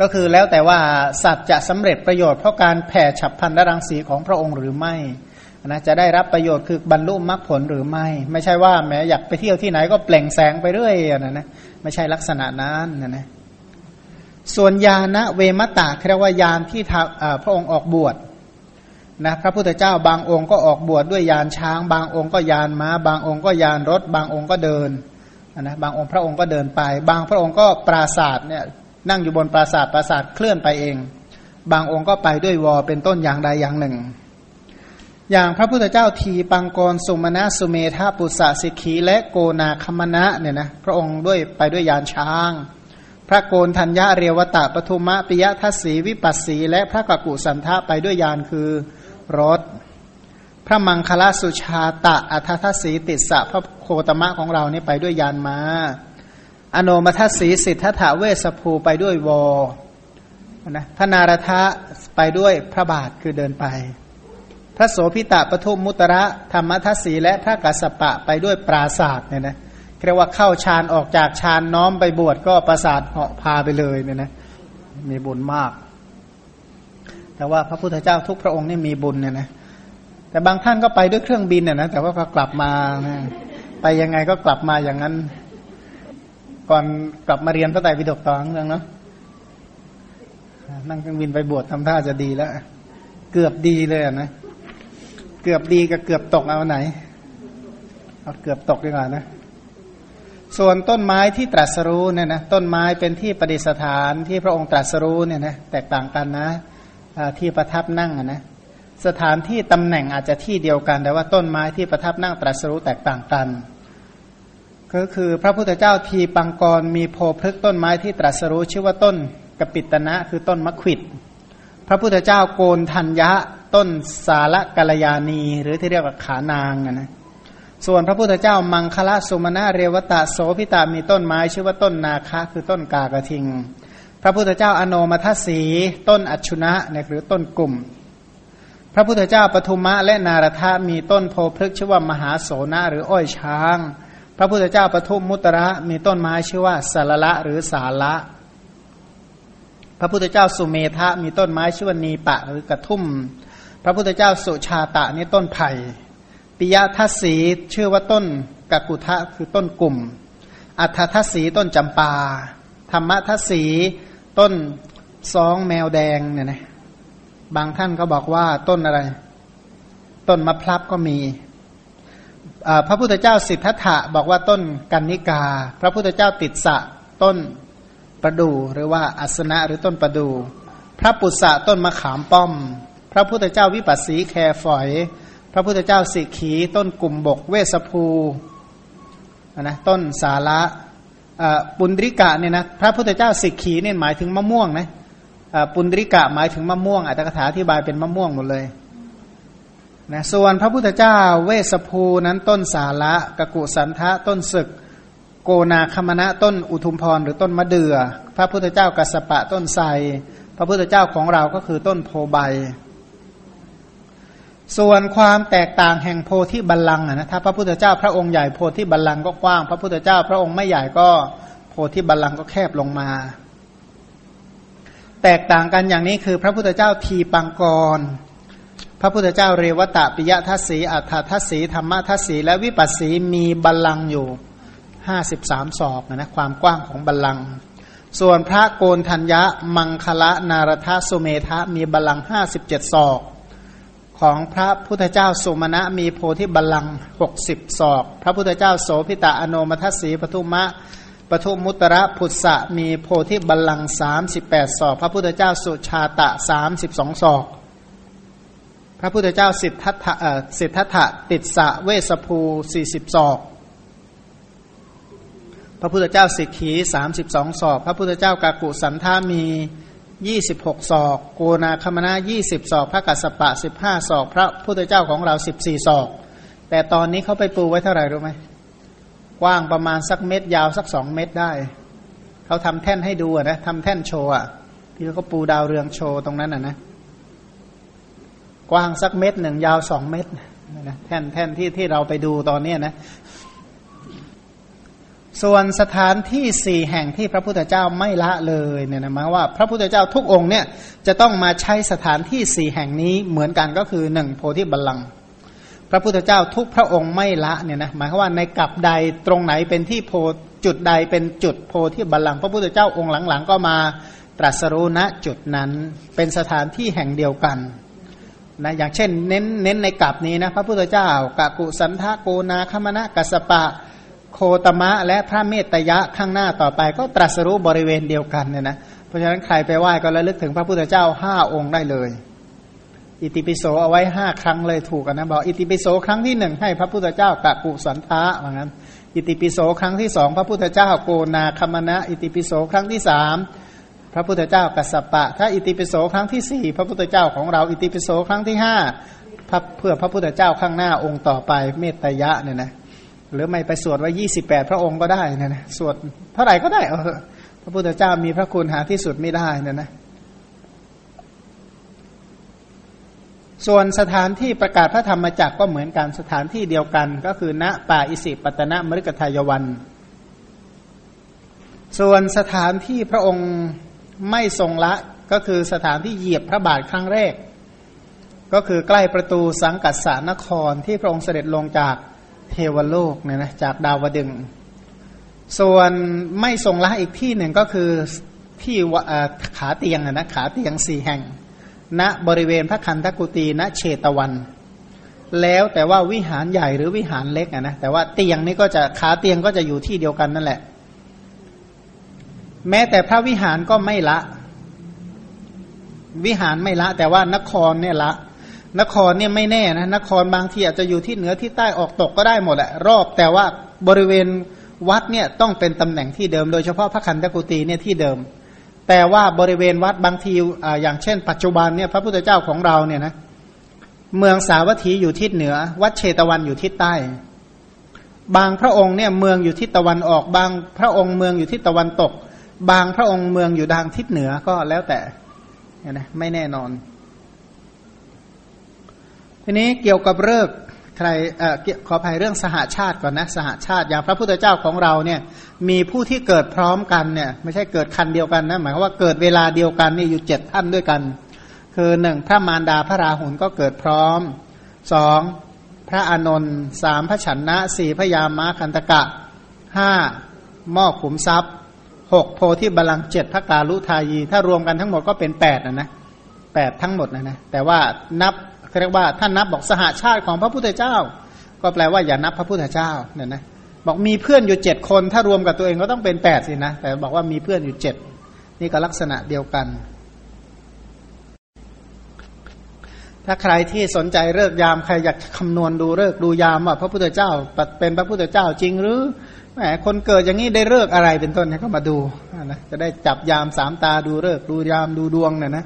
Speaker 2: ก็คือแล้วแต่ว่าสัตว์จะสำเร็จประโยชน์เพราะการแผ่ฉับพันธรังสีของพระองค์หรือไม่นะจะได้รับประโยชน์คือบรรลุมรรคผลหรือไม่ ไม่ใช่ว่าแม้อยากไปเที่ยวที่ไหนก็เปล่งแสงไปเรื่อยนะนะไม่ใช่ลักษณะนั้นนะนะ ส่วนยาณเวมตะเรียกว่ายานที่พระองค์ออกบวชนะพระพุทธเจ้าบางองค์ก็ออกบวชดด้วยยานช้าง บางองค์ก็ยานม้า บางองค์ก็ยานรถ บางองค์ก็เดินนะบางองค์พระองค์ก็เดินไป บางพระองค์ก็ปราศาสตร์เนี่ยนั่งอยู่บนปราศาสตร์ปราศาสตร์เคลื่อนไปเอง บางองค์ก็ไปด้วยวอเป็นต้นอย่างใดอย่างหนึ่ง อย่างพระพุทธเจ้าทีปังกรสุมาณะสุเมธาปุษะสิกีและโกนาคมณะเนี่ยนะพระองค์ด้วยไปด้วยยานช้าง พระโกนธัญญาเรียวตะปทุมะปิยทัศสีวิปัสสี และพระกกุสันทะไปด้วยยานคือรถ พระมังคลาสุชาตะอัททัศสีติสะพระโคตมะของเรานี่ไปด้วยยานมาอโนมัทสีสิทธถาเวสภูไปด้วยวอนะพระนารทะไปด้วยพระบาทคือเดินไป พระโสพิตะปทุมมุตระธรรมทัศสีและพระกัสสปะไปด้วยปราศาสตร์เนี่ยนะ เรียกว่าเข้าฌานออกจากฌานน้อมไปบวชก็ประสาทเหาะพาไปเลยเนี่ยนะมีบุญมาก แต่ว่าพระพุทธเจ้าทุกพระองค์นี่มีบุญเนี่ยนะแต่บางท่านก็ไปด้วยเครื่องบินเนี่ยนะแต่ว่าก็กลับมาไปยังไงก็กลับมาอย่างนั้น ก่อนกลับมาเรียนพระไตรปิฎกต่อเรื่องเนาะนั่งเครื่องบินไปบวชทำท่าจะดีแล้ว เกือบดีเลยนะเกือบดีกับเกือบตกเอาไหนเอาเกือบตกดีกว่านะ ส่วนต้นไม้ที่ตรัสรู้เนี่ยนะต้นไม้เป็นที่ประดิษฐานที่พระองค์ตรัสรู้เนี่ยนะแตกต่างกันนะที่ประทับนั่งนะสถานที่ตำแหน่งอาจจะที่เดียวกัน แต่ว่าต้นไม้ที่ประทับนั่งตรัสรู้แตกต่างกัน ก็คือพระพุทธเจ้าทีปังกรมีโพพฤกต้นไม้ที่ตรัสรู้ชื่อว่าต้นกปิตนะคือต้นมะขิดพระพุทธเจ้าโกนธัญญะต้นสาระกัลยาณี หรือที่เรียกว่าขานางนะ ส่วนพระพุทธเจ้ามังคละสุมาณะเรวตะโสพิตามีต้นไม้ชื่อว่าต้นนาคะ คือต้นกากระทิง พระพุทธเจ้าอโนมัทสีต้นอัชชุนะเนี่ยหรือต้นกลุ่ม พระพุทธเจ้าปทุมะและนารทะมีต้นโพพฤกชื่อว่ามหาโสนะหรืออ้อยช้าง พระพุทธเจ้าปทุมมุตระมีต้นไม้ชื่อว่าสารละหรือสาละพระพุทธเจ้าสุเมธะมีต้นไม้ชื่อว่านีปะหรือกระทุ่ม พระพุทธเจ้าสุชาตะนี่ต้นไผ่ ปิยทัศสีชื่อว่าต้นกักุทะคือต้นกลุ่ม อัฏฐทัศสีต้นจำปา ธรรมทัศสีต้นสองแมวแดงเนี่ยนะบางท่านก็บอกว่าต้นอะไร ต้นมะพร้าวก็มีพระพุทธเจ้าสิทธัตถะบอกว่าต้นกันนิกา พระพุทธเจ้าติดสะต้นประดูหรือว่าอัสนะหรือต้นประดู พระปุษะต้นมะขามป้อม พระพุทธเจ้าวิปัสสีแคฝอย พระพุทธเจ้าสิขีต้นกลุ่มบกเวสภูนะต้นสาระปุณริกะเนี่ยนะพระพุทธเจ้าสิขีเนี่ยหมายถึงมะม่วงนะปุณริกะหมายถึงมะม่วงอัตถกถาอธิบายเป็นมะม่วงหมดเลยนะส่วนพระพุทธเจ้าเวสภูนั้นต้นสาระกะกุสันทะต้นศึก โกนาคมณะต้นอุทุมพรหรือต้นมะเดือ่อพระพุทธเจ้ากัสปะต้นไทรพระพุทธเจ้าของเราก็คือต้นโพใบ ส่วนความแตกต่างแห่งโพธิบัลลังก์นะถ้าพระพุทธเจ้าพระองค์ใหญ่โพธิบัลลังก์ก็กว้าง พระพุทธเจ้าพระองค์ไม่ใหญ่ก็โพธิบัลลังก์ก็แคบลงมา แตกต่างกันอย่างนี้คือพระพุทธเจ้าทีปังกร พระพุทธเจ้าเรวตะปิยทัศสีอัฏฐทัศสีธรรมทัศสีและวิปัสสีมีบัลลังก์อยู่ห้าสิบสามศอกนะความกว้างของบัลลังก์ส่วนพระโกนทัญญะมังคละนารทสุเมธะมีบัลลังก์ห้าสิบเจ็ดศอก ของพระพุทธเจ้าสุมาณะมีโพธิบัลลังหกสิบศอก พระพุทธเจ้าโสพิตาอโนมัทสีปทุมะปทุมมุตระพุทธะมีโพธิบัลลังสามสิบแปดศอก พระพุทธเจ้าสุชาตะสามสิบสองศอก พระพุทธเจ้าสิทธัตถะสิทธัตถะติดสะเวสภูสี่สิบศอก พระพุทธเจ้าสิกขีสามสิบสองศอก พระพุทธเจ้ากากุสันธามี ยี่สิบหกศอกโกนาคมนายี่สิบศอก พระกัสสปะสิบห้าศอก พระพุทธเจ้าของเราสิบสี่ศอก แต่ตอนนี้เขาไปปูไว้เท่าไหร่รู้ไหมกว้างประมาณสักเม็ดยาวสักสองเม็ดได้ เขาทำแท่นให้ดูนะทำแท่นโชว์อะที่เขาปูดาวเรืองโชว์ตรงนั้นอะนะ กว้างสักเม็ดหนึ่งยาวสองเม็ดนะแท่นแท่นที่ที่เราไปดูตอนนี้นะ ส่วนสถานที่สี่แห่งที่พระพุทธเจ้าไม่ละเลยเนี่ยนะหมายว่าพระพุทธเจ้าทุกองค์เนี่ยจะต้องมาใช้สถานที่สี่แห่งนี้เหมือนกันก็คือหนึ่งโพธิบัลลังก์พระพุทธเจ้าทุกพระองค์ไม่ละเนี่ยนะหมายว่าในกับใดตรงไหนเป็นที่โพจุดใดเป็นจุดโพธิบัลลังก์พระพุทธเจ้าองค์หลังๆ ก็มาตรัสรู้ณจุดนั้นเป็นสถานที่แห่งเดียวกันนะอย่างเช่นเน้นเน้นในกับนี้นะพระพุทธเจ้ากะกุสันทะโกนาคมณะกัสปะ โคตมะและพระเมตยะข้างหน้าต่อไป ก็ตรัสรู้บริเวณเดียวกันเนี่ยนะเพราะฉะนั้นใครไปไหว้ก็ระลึกถึงพระพุทธเจ้าห้าองค์ได้เลย อิติปิโสเอาไว้ห้าครั้งเลยถูกกันนะบอกอิติปิโสครั้งที่หนึ่งให้พระพุทธเจ้ากะกุสันทะว่างั้น อิติปิโสครั้งที่สองพระพุทธเจ้าโกนาคมณะอิติปิโสครั้งที่สามพระพุทธเจ้ากัสสปะ ถ้าอิติปิโสครั้งที่สี่พระพุทธเจ้าของเราอิติปิโสครั้งที่ห้าเพื่อพระพุทธเจ้าข้างหน้าองค์ต่อไปเมตยะเนี่ยนะ หรือไม่ไปสวดไว้ยี่สิบแปดพระองค์ก็ได้นะนะสวดเท่าไหร่ก็ได้เออพระพุทธเจ้ามีพระคุณหาที่สุดไม่ได้นะนะส่วนสถานที่ประกาศพระธรรมจักรก็เหมือนกันสถานที่เดียวกัน ก็คือณป่าอิสิปตนะมฤกทายวัน ส่วนสถานที่พระองค์ไม่ทรงละก็คือสถานที่เหยียบพระบาทครั้งแรก ก็คือใกล้ประตูสังกัสสานครที่พระองค์เสด็จลงจาก เทวโลกเนี่ยนะจากดาวดึง ส่วนไม่ทรงละอีกที่หนึ่งก็คือที่ขาเตียงนะขาเตียงสี่แห่ง ณบริเวณพระคันธกุตีณเชตวัน แล้วแต่ว่าวิหารใหญ่หรือวิหารเล็กนะแต่ว่าเตียงนี่ก็จะขาเตียงก็จะอยู่ที่เดียวกันนั่นแหละ แม้แต่พระวิหารก็ไม่ละ วิหารไม่ละ แต่ว่านครเนี่ยละ นครเนี่ยไม่แน่นะนครบางทีอาจจะอยู่ที่เหนือที่ใต้ออกตกก็ได้หมดแหละรอบแต่ว่าบริเวณวัดเนี่ยต้องเป็นตำแหน่งที่เดิม โดยเฉพาะพระคันธกุตีเนี่ยที่เดิม แต่ว่าบริเวณวัดบางทีอย่างเช่น ปัจจุบันเนี่ยพระพุทธเจ้าของเราเนี่ยนะเมืองสาวัตถีอยู่ทิศเหนือ วัดเชตวันอยู่ทิศใต้ บางพระองค์เนี่ยเมืองอยู่ทิศตะวันออกบางพระองค์เมืองอยู่ทิศตะวันตก บางพระองค์เมืองอยู่ทางทิศเหนือก็แล้วแต่นะไม่แน่นอน ทีนี้เกี่ยวกับเลิกใครเอ่อขออภัยเรื่องสหาชาติก่อนนะสหาชาติอย่างพระพุทธเจ้าของเราเนี่ยมีผู้ที่เกิดพร้อมกันเนี่ยไม่ใช่เกิดคันเดียวกันนะหมายว่าเกิดเวลาเดียวกันนี่อยู่เจ็ดท่านด้วยกัน คือหนึ่งพระมารดาพระราหุลก็เกิดพร้อมสองพระอานนท์สามพระฉันนะสี่พระยามาคันตกะห้าหม้อขุมทรัพย์หกโพธิบาลังเจ็ดพระกาลุทายี ถ้ารวมกันทั้งหมดก็เป็นแปดนะนะแปดทั้งหมดนะนะแต่ว่านับ เรียกว่าท่านนับบอกสหาชาติของพระพุทธเจ้า ก็แปลว่าอย่านับพระพุทธเจ้าเนี่ยนะบอกมีเพื่อนอยู่เจ็ดคน ถ้ารวมกับตัวเองก็ต้องเป็นแปดสินะ แต่บอกว่ามีเพื่อนอยู่เจ็ดนี่ก็ลักษณะเดียวกัน ถ้าใครที่สนใจเลิกยามใครอยากคำนวณดูเลิกดูยามว่าพระพุทธเจ้าเป็นพระพุทธเจ้าจริงหรือแหมคนเกิดอย่างนี้ได้เลิกอะไรเป็นต้นก็มาดูนะจะได้จับยามสามตาดูเลิกดูยามดูดวงเนี่ยนะ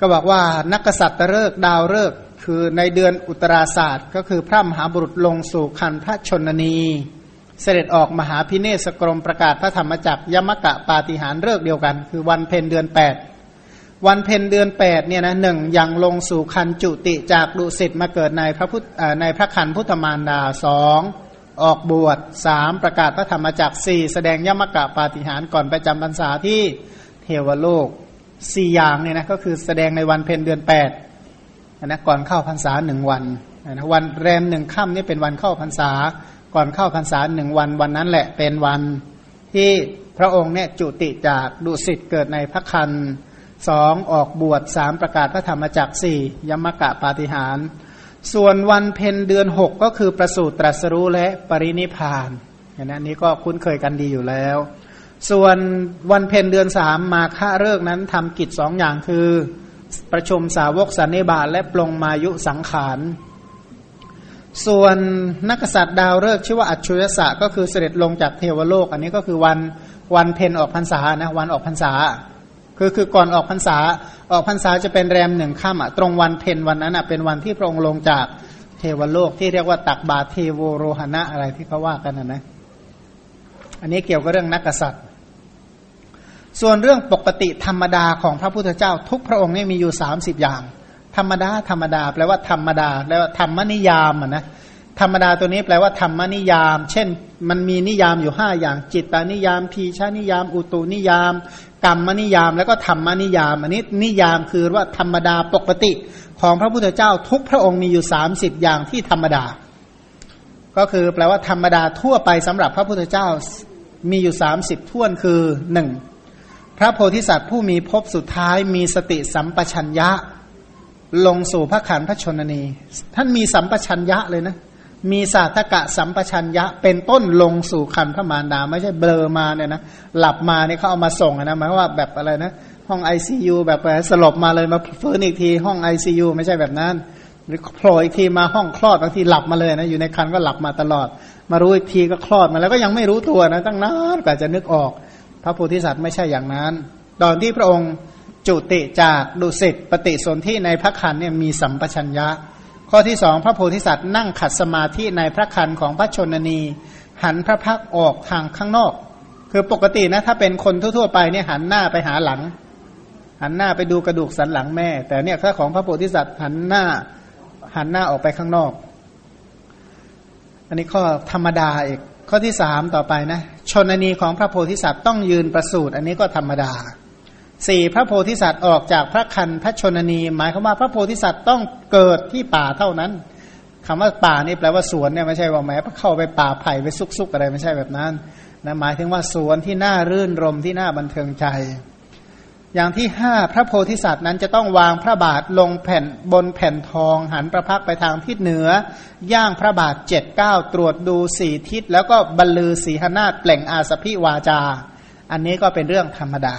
Speaker 2: ก็บอกว่านักษัตริย์เลิกดาวเลิกคือในเดือนอุตราศาสตร์ ก็คือพระมหาบุรุษลงสู่คันพระชนนี เสด็จออกมหาพิเนศกรมประกาศพระธรรมจักรยมกะปาฏิหารเลิกเดียวกัน คือวันเพ็ญเดือนแปดวันเพ็ญเดือนแปดเนี่ยนะหนึ่งยังลงสู่คันจุติจากดุสิตมาเกิดในพระพุทธในพระคันพุทธมารดาสองออกบวชสามประกาศพระธรรมจักรสี่แสดงยมกะปาฏิหารก่อนไปจำพรรษาที่เทวโลก สี่อย่างเนี่ยนะก็คือแสดงในวันเพ็ญเดือนแปดนะก่อนเข้าพรรษาหนึ่งวันนะวันแรมหนึ่งค่ำนี่เป็นวันเข้าพรรษา ก่อนเข้าพรรษาหนึ่งวันวันนั้นแหละเป็นวันที่พระองค์เนี่ยจุติจากดุสิตเกิดในพระคันสองออกบวชสามประกาศพระธรรมจักสี่ยมกะปาฏิหาร ส่วนวันเพ็ญเดือนหกก็คือประสูตรตรัสรู้และปรินิพานอย่างนี้นี้ก็คุ้นเคยกันดีอยู่แล้ว ส่วนวันเพ็ญเดือนสามมาฆะเลิกนั้นทำกิจสองอย่างคือประชุมสาวกสันนิบาตและปลงมายุสังขาร ส่วนนักษัตริย์ดาวฤกษ์ชื่อว่าอัจฉริยะก็คือเสด็จลงจากเทวโลก อันนี้ก็คือวันวันเพ็ญออกพรรษานะวันออกพรรษา คือคือก่อนออกพรรษา ออกพรรษาจะเป็นแรมหนึ่งค่ำอะตรงวันเพ็ญวันนั้นเป็นวันที่พระองค์ลงจากเทวโลกที่เรียกว่าตักบาเทโวโรหณะอะไรที่เขาว่ากันนะนะอันนี้เกี่ยวกับเรื่องนักษัตริย์ ส่วนเรื่องปกติธรรมดาของพระพุทธเจ้า ทุกพระองค์นี่มีอยู่สามสิบอย่าง ธรรมดาธรรมดา แปลว่าธรรมดาแปลว่าธรรมนิยามอะนะธรรมดาตัวนี้แปลว่าธรรมนิยาม เช่น มันมีนิยามอยู่ห้าอย่าง จิตตานิยามพีชานิยาม อุตุนิยาม กรรมนิยาม แล้วก็ธรรมนิยามอันนี้นิยามคือว่าธรรมดาปกติของพระพุทธเจ้า ทุกพระองค์มีอยู่สามสิบอย่างที่ธรรมดา ก็คือแปลว่าธรรมดาทั่วไปสำหรับพระพุทธเจ้ามีอยู่สามสิบท่วนคือหนึ่ง พระโพธิสัตว์ผู้มีภพสุดท้ายมีสติสัมปชัญญะ ลงสู่พระขันพระชนนี ท่านมีสัมปชัญญะเลยนะ มีศาสตกะสัมปชัญญะ เป็นต้นลงสู่ขันพระมารดาไม่ใช่เบลอมาเนี่ยนะหลับมาเนี่ยเขาเอามาส่งนะหมายว่าแบบอะไรนะ ห้องไอซียูแบบสลบมาเลยมาฟื้นอีกที ห้องไอซียูไม่ใช่แบบนั้นหรือโผล่อีกทีมาห้องคลอดบางทีหลับมาเลยนะอยู่ในคันก็หลับมาตลอด มารู้อีกทีก็คลอดมาแล้วก็ยังไม่รู้ตัวนะตั้งนานกว่าจะนึกออก พระโพธิสัตว์ไม่ใช่อย่างนั้น ตอนที่พระองค์จุติจากดุสิตปฏิสนธิในพระคันเนี่ยมีสัมปชัญญะ ข้อที่สองพระโพธิสัตว์นั่งขัดสมาธิในพระคันของพระชนนี หันพระพักออกทางข้างนอก คือปกตินะถ้าเป็นคนทั่วๆไปเนี่ยหันหน้าไปหาหลัง หันหน้าไปดูกระดูกสันหลังแม่ แต่เนี่ยถ้าของพระโพธิสัตว์หันหน้าหันหน้าออกไปข้างนอก อันนี้ข้อธรรมดาอีก ข้อที่สามต่อไปนะชนนีของพระโพธิสัตว์ต้องยืนประสูตรอันนี้ก็ธรรมดาสี่พระโพธิสัตว์ออกจากพระคันพระชนนี หมายความว่าพระโพธิสัตว์ต้องเกิดที่ป่าเท่านั้นคำว่าป่านี่แปลว่าสวนเนี่ยไม่ใช่ว่าแม้เข้าไปป่าไผ่ไปซุกๆอะไรไม่ใช่แบบนั้นนะหมายถึงว่าสวนที่น่ารื่นรมที่น่าบันเทิงใจ อย่างที่ห้าพระโพธิสัตว์นั้นจะต้องวางพระบาทลงแผ่นบนแผ่นทอง หันประพักไปทางทิศเหนือย่างพระบาทเจ็ดเก้าตรวจดูสี่ทิศ แล้วก็บรรลือสีหนาฏเปล่งอาสพิวาจา อันนี้ก็เป็นเรื่องธรรมดา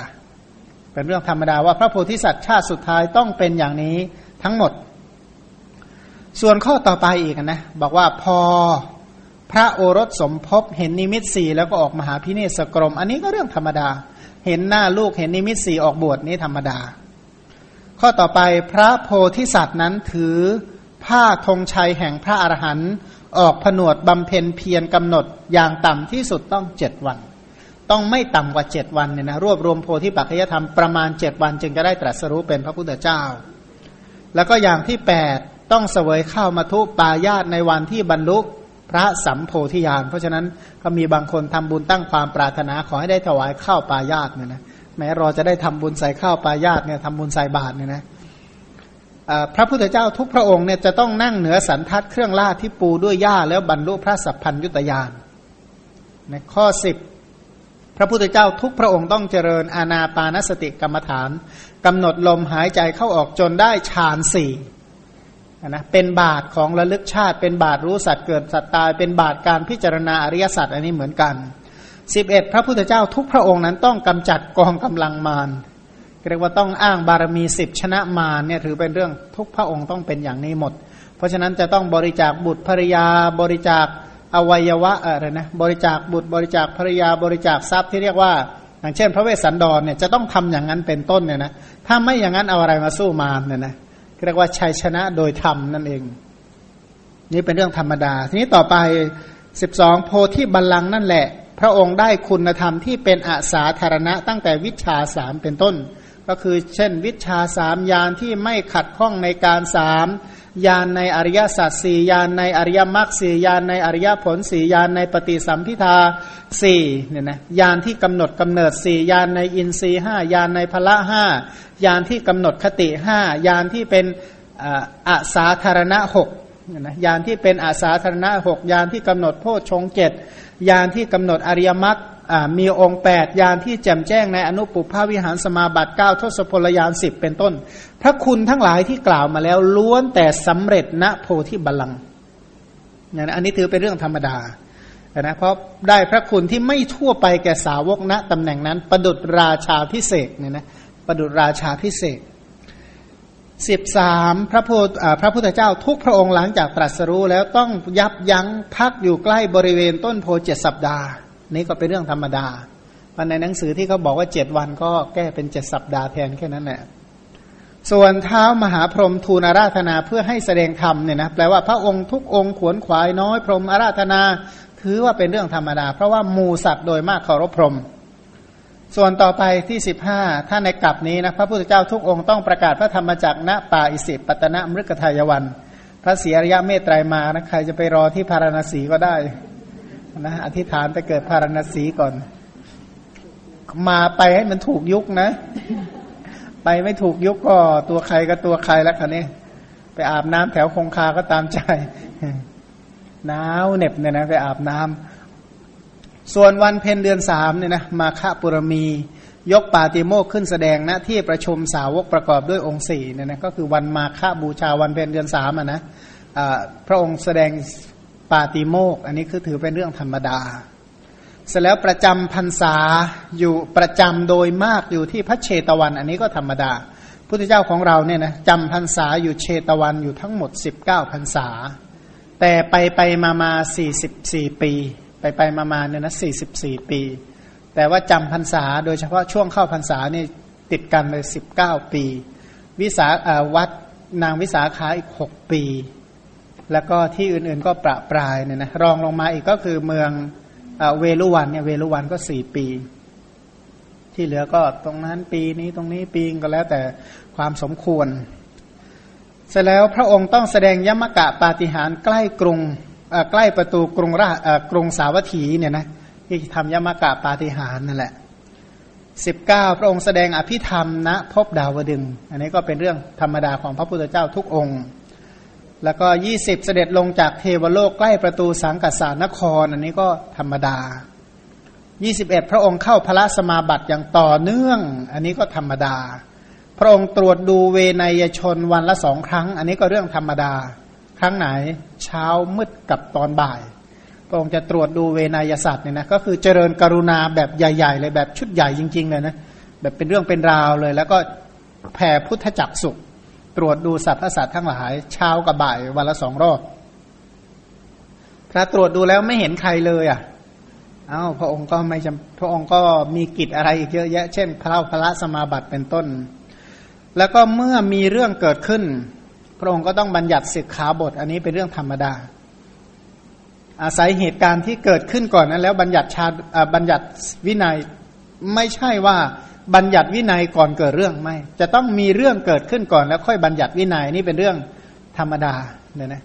Speaker 2: เป็นเรื่องธรรมดาว่าพระโพธิสัตว์ชาติสุดท้ายต้องเป็นอย่างนี้ทั้งหมด ส่วนข้อต่อไปอีกนะบอกว่าพอพระโอรสสมภพเห็นนิมิตสี่แล้วก็ออกมหาพิเนศกรม อันนี้ก็เรื่องธรรมดา เห็นหน้าลูกเห็นนิมิตสีออกบวชนี่ธรรมดา ข้อต่อไปพระโพธิสัตว์นั้นถือผ้าธงชัยแห่งพระอรหันต์ออกผนวดบำเพ็ญเพียรกำหนดอย่างต่ำที่สุดต้องเจ็ดวัน ต้องไม่ต่ำกว่าเจ็ดวันเนี่ยนะรวบรวมโพธิปัจจยธรรมประมาณเจ็ดวัน จึงจะได้ตรัสรู้เป็นพระพุทธเจ้า แล้วก็อย่างที่แปดต้องเสวยข้าวมาทุปายาตในวันที่บรรลุ พระสัมโพธิญาณเพราะฉะนั้นก็มีบางคนทำบุญตั้งความปรารถนาขอให้ได้ถวายข้าวปลายาตเนี่ยนะแม้รอจะได้ทำบุญใส่ข้าวปลายาตเนี่ยทำบุญใส่บาตรเนี่ยนะพระพุทธเจ้าทุกพระองค์เนี่ยจะต้องนั่งเหนือสันทัดเครื่องล่าที่ปูด้วยหญ้าแล้วบรรลุพระสัพพัญยุตยานในข้อสิบพระพุทธเจ้าทุกพระองค์ต้องเจริญอาณาปานสติกรรมฐานกำหนดลมหายใจเข้าออกจนได้ฌานสี่ นะเป็นบาทของระลึกชาติเป็นบาทรู้สัตว์เกิดสัตว์ตาย เป็นบาทการพิจารณาอริยสัจอันนี้เหมือนกันสิบเอ็ดพระพุทธเจ้าทุกพระองค์นั้นต้องกำจัดกองกำลังมารเรียกว่าต้องอ้างบารมีสิบชนะมารเนี่ยถือเป็นเรื่องทุกพระองค์ต้องเป็นอย่างนี้หมด เพราะฉะนั้นจะต้องบริจาคบุตรภรยา บริจาคอวัยวะอะไรนะบริจาคบุตรบริจาคภรยา บริจาคทรัพย์ที่เรียกว่า อย่างเช่น พระเวสสันดรเนี่ยจะต้องทำอย่างนั้นเป็นต้นเนี่ยนะถ้าไม่อย่างนั้นเอาอะไรมาสู้มารเนี่ยนะ เรียกว่าชัยชนะโดยธรรมนั่นเอง นี่เป็นเรื่องธรรมดา ทีนี้ต่อไปสิบสองโพธิบัลลังก์นั่นแหละ พระองค์ได้คุณธรรมที่เป็นอาสาธารณะตั้งแต่วิชาสามเป็นต้น ก็คือเช่น วิชาสามยานที่ไม่ขัดข้องในการสาม ยานในอริยสัจสี่ยานในอริยมรรคสี่ยานในอริยผลสี่ยานในปฏิสัมพิทาสี่เนี่ยนะยานที่กำหนดกำเนิดสี่ยานในอินทรีห้ายานในพละห้ายานที่กำหนดคติห้ายานที่เป็นอาสาธารณะหกนะยานที่เป็นอาสาธารณะหกยานที่กำหนดโพชฌงเจ็ดยานที่กำหนดอริยมรรค มีองค์ 8 ยานที่แจ่มแจ้งในอนุปุพาวิหารสมาบัติ 9 ทศพลยานสิบเป็นต้น พระคุณทั้งหลายที่กล่าวมาแล้วล้วนแต่สำเร็จณโพธิบัลลังก์อันนี้ถือเป็นเรื่องธรรมดานะเพราะได้พระคุณที่ไม่ทั่วไปแก่สาวกณตำแหน่งนั้น ประดุดราชาพิเศษเนี่ยนะประดุดราชาพิเศษสิบสามพระพุทธพระพุทธเจ้าทุกพระองค์หลังจากตรัสรู้แล้วต้องยับยั้งพักอยู่ใกล้บริเวณต้นโพเจ็ดสัปดาห์ นี่ก็เป็นเรื่องธรรมดาในหนังสือที่เขาบอกว่าเจ็ดวันก็แก้เป็นเจ็ดสัปดาห์แทนแค่นั้นแหละส่วนเท้ามหาพรหมทูลอาราธนาเพื่อให้แสดงธรรมเนี่ยนะแปลว่าพระองค์ทุกองค์ขวนขวายน้อยพรหมอาราธนาถือว่าเป็นเรื่องธรรมดา เพราะว่ามูสัตว์โดยมากเคารพพรหมส่วนต่อไปที่สิบห้าถ้าในกลับนี้นะพระพุทธเจ้าทุกองค์ต้องประกาศพระธรรมจักรณป่าอิสิปตนะมฤกทายวัน พระเสียรยะเมตไตรมานะใครจะไปรอที่พาราณสีก็ได้ นะอธิษฐานไปเกิดพารณสีก่อน มาไปให้มันถูกยุคนะ ไปไม่ถูกยุคก็ตัวใครก็ตัวใครแล้วคันนี้ไปอาบน้ำแถวคงคาก็ตามใจหนาวเหน็บเนี่ยนะไปอาบน้ำส่วนวันเพ็ญเดือนสามเนี่ยนะมาฆปุรมี ยกปาติโมกขึ้นแสดงนะที่ประชุมสาวกประกอบด้วยองค์สี่เนี่ยนะก็คือวันมาฆบูชาวันเพ็ญเดือนสามอะนะพระองค์แสดง ปาติโมก อันนี้คือถือเป็นเรื่องธรรมดา เสร็จแล้วประจำพรรษาอยู่ประจำโดยมากอยู่ที่พระเชตวัน อันนี้ก็ธรรมดาพุทธเจ้าของเราเนี่ยนะจำพรรษาอยู่เชตวันอยู่ทั้งหมด 19พรรษา แต่ไปไปมามา44 ปี ไปไปมามาเนี่ยนะ44 ปี แต่ว่าจำพรรษาโดยเฉพาะช่วงเข้าพรรษานี่ติดกันเลย 19 ปี วิสาวัดนางวิสาขาอีก 6 ปี แล้วก็ที่อื่นๆก็ประปรายเนี่ยนะรองลงมาอีกก็คือเมืองเวลุวันเนี่ยเวลุวันก็สี่ปี ที่เหลือก็ตรงนั้นปีนี้ตรงนี้ปีก็แล้วแต่ความสมควร เสร็จแล้วพระองค์ต้องแสดงยมกะปาฏิหารใกล้กรุงใกล้ประตูกรุงราชกรุงสาวัตถีเนี่ยนะที่ทำยมกะปาฏิหารนั่นแหละสิบเก้าพระองค์แสดงอภิธรรมณพบดาวดึง อันนี้ก็เป็นเรื่องธรรมดาของพระพุทธเจ้าทุกองค์ แล้วก็ยี่สิบเสด็จลงจากเทวโลกใกล้ประตูสังกัสานคร อันนี้ก็ธรรมดายี่สิบเอ็ดพระองค์เข้าพระสมาบัติอย่างต่อเนื่อง อันนี้ก็ธรรมดา พระองค์ตรวจดูเวนยชนวันละสองครั้ง อันนี้ก็เรื่องธรรมดา ครั้งไหนเช้ามืดกับตอนบ่าย พระองค์จะตรวจดูเวนยศาสตร์เนี่ยนะก็คือเจริญกรุณาแบบใหญ่ ๆ เลยแบบชุดใหญ่จริง ๆ เลยนะแบบเป็นเรื่องเป็นราวเลย แล้วก็แผ่พุทธจักสุข ตรวจดูสัตว์สัตว์ทั้งหลายเช้ากับบ่ายวันละสองรอบถ้าตรวจดูแล้วไม่เห็นใครเลยอะอา้าวพระองค์ก็ไม่จำพระองค์ก็มีกิจอะไรอีกเยอะแยะ เช่นพระพระสมาบัติเป็นต้น แล้วก็เมื่อมีเรื่องเกิดขึ้น พระองค์ก็ต้องบัญญัติสิกขาบท อันนี้เป็นเรื่องธรรมดา อาศัยเหตุการณ์ที่เกิดขึ้นก่อนนั้นแล้วบัญญัติชาบัญญัติวินัยไม่ใช่ว่า บัญญัติวินัยก่อนเกิดเรื่องไม่ จะต้องมีเรื่องเกิดขึ้นก่อนแล้วค่อยบัญญัติวินัยนี่เป็นเรื่องธรรมดาเนี่ยนะ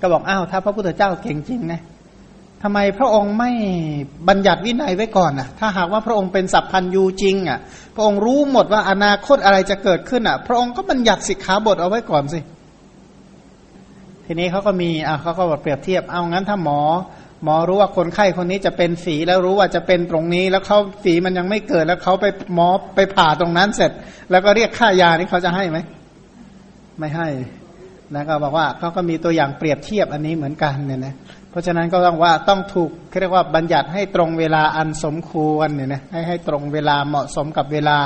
Speaker 2: ก็บอกอ้าวถ้าพระพุทธเจ้าเก่งจริงนะทำไมพระองค์ไม่บัญญัติวินัยไว้ก่อนนะถ้าหากว่าพระองค์เป็นสัพพันยูจริง อะ พระองค์รู้หมดว่าอนาคตอะไรจะเกิดขึ้นอะ พระองค์ก็บัญญัติสิกขาบทเอาไว้ก่อนสิ ทีนี้เขาก็มีอะเขาก็เปรียบเทียบเอางั้นถ้าหมอ หมอรู้ว่าคนไข้คนนี้จะเป็นฝีแล้วรู้ว่าจะเป็นตรงนี้ แล้วเขาฝีมันยังไม่เกิดแล้วเขาไปหมอไปผ่าตรงนั้นเสร็จ แล้วก็เรียกค่ายานี่เขาจะให้ไหมไม่ให้นะก็บอกว่าเขาก็มีตัวอย่างเปรียบเทียบอันนี้เหมือนกันเนี่ยนะเพราะฉะนั้นก็ต้องว่าต้องถูกเรียกว่าบัญญัติให้ตรงเวลาอันสมควรเนี่ยนะให้ให้ตรงเวลาเหมาะสมกับเวลา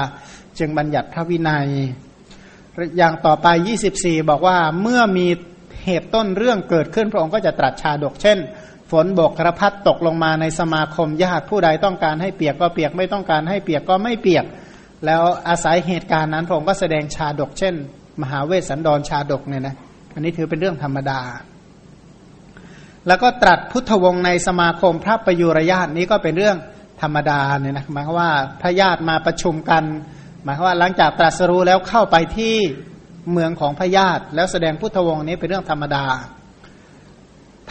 Speaker 2: จึงบัญญัติพระวินัย อย่างต่อไป 24 บอกว่าเมื่อมีเหตุต้นเรื่องเกิดขึ้นพระองค์ก็จะตรัสชาดกเช่น ฝนบกกระพัดตกลงมาในสมาคมญาติผู้ใดต้องการให้เปียกก็เปียกไม่ต้องการให้เปียกก็ไม่เปียก แล้วอาศัยเหตุการณ์นั้นพระองค์ก็แสดงชาดก เช่น มหาเวสสันดรชาดกเนี่ยนะอันนี้ถือเป็นเรื่องธรรมดา แล้วก็ตรัสพุทธวงศ์ในสมาคมพระประยุรญาตินี้ก็เป็นเรื่องธรรมดาเนี่ยนะหมายความว่าพระญาติมาประชุมกัน หมายความว่าหลังจากตรัสรู้แล้วเข้าไปที่เมืองของพระญาติแล้วแสดงพุทธวงศ์นี้เป็นเรื่องธรรมดา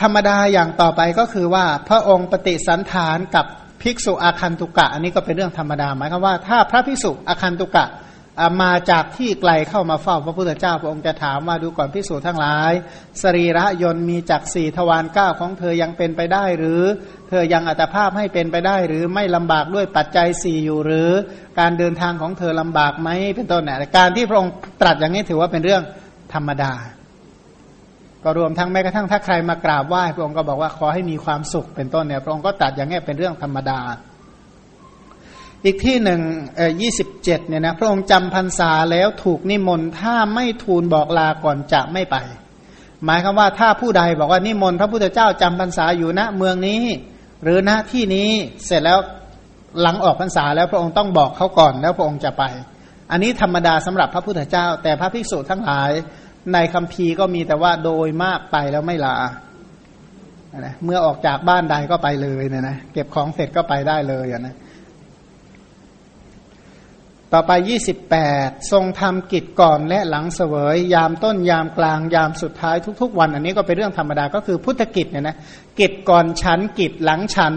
Speaker 2: ธรรมดาอย่างต่อไปก็คือว่า พระองค์ปฏิสันฐานกับภิกษุอาคันตุกะ อันนี้ก็เป็นเรื่องธรรมดาหมายความว่า ถ้าพระภิกษุอาคันตุกะมาจากที่ไกลเข้ามาเฝ้าพระพุทธเจ้า พระองค์จะถามว่าดูก่อนพิสูจทั้งหลาย สรีระยนมีจากสี่ทวารเก้าของเธอยังเป็นไปได้หรือ เธอยังอัตภาพให้เป็นไปได้ หรือไม่ลำบากด้วยปัจจัยสี่อยู่หรือ การเดินทางของเธอลำบากไหมเป็นต้นเนี่ยการที่พระองค์ตรัสอย่างนี้ถือว่าเป็นเรื่องธรรมดา ก็รวมทั้งแม้กระทั่งถ้าใครมากราบไหว้พระองค์ก็บอกว่าขอให้มีความสุขเป็นต้นเนี่ยพระองค์ก็ตรัสอย่างนี้เป็นเรื่องธรรมดา อีกที่หนึ่งเออยี่สิบเจ็ดเนี่ยนะพระองค์จำพรรษาแล้วถูกนิมนต์ถ้าไม่ทูลบอกลาก่อนจะไม่ไป หมายคือว่าถ้าผู้ใดบอกว่านิมนต์พระพุทธเจ้าจำพรรษาอยู่ณเมืองนี้ หรือณที่นี้เสร็จแล้วหลังออกพรรษาแล้วพระองค์ต้องบอกเขาก่อนแล้วพระองค์จะไป อันนี้ธรรมดาสำหรับพระพุทธเจ้า แต่พระภิกษุทั้งหลาย ในคัมภีร์ก็มีแต่ว่าโดยมากไปแล้วไม่ลาเมื่อออกจากบ้านใดก็ไปเลยเนี่ยนะเก็บของเสร็จก็ไปได้เลยนะต่อไป28ทรงทำกิจก่อนและหลังเสวย ยามต้นยามกลางยามสุดท้ายทุก ๆ วัน อันนี้ก็เป็นเรื่องธรรมดาก็คือพุทธกิจเนี่ยนะกิจก่อนฉันกิจหลังฉัน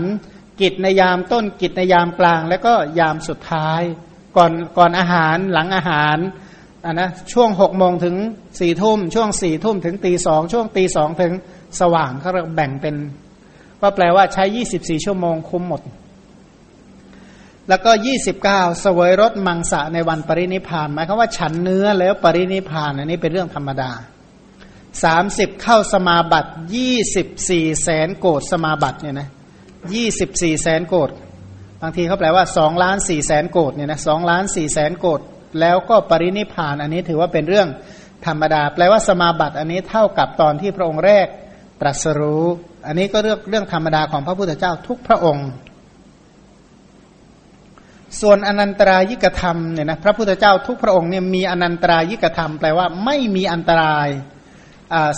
Speaker 2: กิจในยามต้นกิจในยามกลาง แล้วก็ยามสุดท้าย ก่อนก่อนอาหารหลังอาหาร อันนะช่วงหกโมงถึงสี่ทุ่มช่วงสี่ทุ่มถึงตีสองช่วงตีสองถึงสว่างเขาแบ่งเป็น ก็แปลว่าใช้ยี่สิบสี่ชั่วโมงคุ้มหมด แล้วก็ยี่สิบเก้าสวยรสมังสะในวันปรินิพานหมายความว่าฉันเนื้อแล้วปรินิพานอันนี้เป็นเรื่องธรรมดาสามสิบเข้าสมาบัติยี่สิบสี่แสนโกดสมาบัติเนี่ยนะยี่สิบสี่แสนโกดบางทีเขาแปลว่าสองล้านสี่แสนโกดเนี่ยนะสองล้านสี่แสนโกด แล้วก็ปรินิพานอันนี้ถือว่าเป็นเรื่องธรรมดา แปลว่าสมาบัติอันนี้เท่ากับตอนที่พระองค์แรกตรัสรู้ อันนี้ก็เรื่องเรื่องธรรมดาของพระพุทธเจ้าทุกพระองค์ ส่วนอนันตรายิกธรรมเนี่ยนะพระพุทธเจ้าทุกพระองค์เนี่ยมีอนันตรายิกธรรม แปลว่าไม่มีอันตราย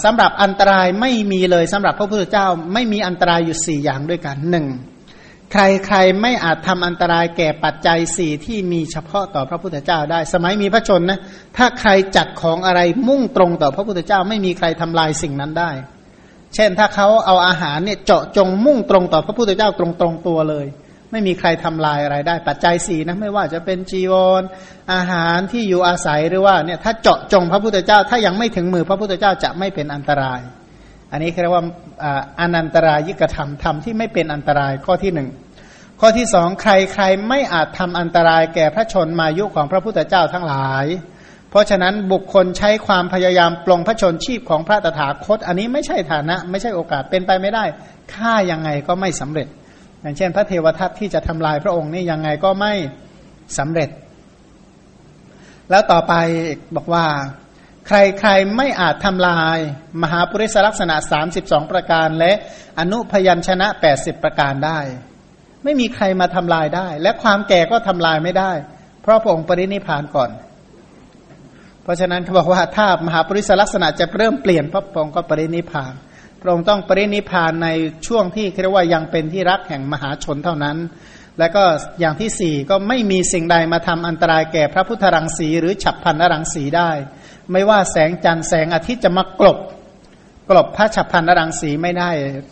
Speaker 2: สำหรับอันตรายไม่มีเลยสำหรับพระพุทธเจ้าไม่มีอันตรายอยู่สี่อย่างด้วยกันหนึ่ง ใครใครไม่อาจทำอันตรายแก่ปัจจัยสี่ที่มีเฉพาะต่อพระพุทธเจ้าได้ สมัยมีพระชนนะ ถ้าใครจัดของอะไรมุ่งตรงต่อพระพุทธเจ้าไม่มีใครทำลายสิ่งนั้นได้ เช่นถ้าเขาเอาอาหารเนี่ยเจาะจงมุ่งตรงต่อพระพุทธเจ้าตรงตรงตัวเลย ไม่มีใครทำลายอะไรได้ ปัจจัยสี่นะไม่ว่าจะเป็นจีวรออาหารที่อยู่อาศัยหรือว่าเนี่ยถ้าเจาะจงพระพุทธเจ้า ถ้ายังไม่ถึงมือพระพุทธเจ้าจะไม่เป็นอันตราย อันนี้เรียกว่าอนันตรายิกธรรมธรรมที่ไม่เป็นอันตรายข้อที่หนึ่งข้อที่สองใครใครไม่อาจทำอันตรายแก่พระชนมายุของพระพุทธเจ้าทั้งหลาย เพราะฉะนั้นบุคคลใช้ความพยายามปลงพระชนชีพของพระตถาคต อันนี้ไม่ใช่ฐานะ ไม่ใช่โอกาสเป็นไปไม่ได้ฆ่ายังไงก็ไม่สำเร็จ อย่างเช่น พระเทวทัตที่จะทำลายพระองค์นี่ยังไงก็ไม่สำเร็จ แล้วต่อไปบอกว่า ใครใครไม่อาจทำลาย มหาปริสลักษณะ 32 ประการ และอนุพยัญชนะ 80 ประการได้ ไม่มีใครมาทำลายได้ และความแก่ก็ทำลายไม่ได้ เพราะพระองค์ปรินิพานก่อน เพราะฉะนั้นเขาบอกว่าถ้ามหาปริศลักษณะจะเริ่มเปลี่ยนพระองค์ก็ปรินิพานพระองค์ต้องปรินิพานในช่วงที่เรียกว่ายังเป็นที่รักแห่งมหาชนเท่านั้น และก็อย่างที่สี่ก็ไม่มีสิ่งใดมาทำอันตรายแก่พระพุทธรังสีหรือฉับพันรังสีได้ ไม่ว่าแสงจันทร์แสงอาทิตย์จะมากลบ กลบพระฉับพันรังสีไม่ได้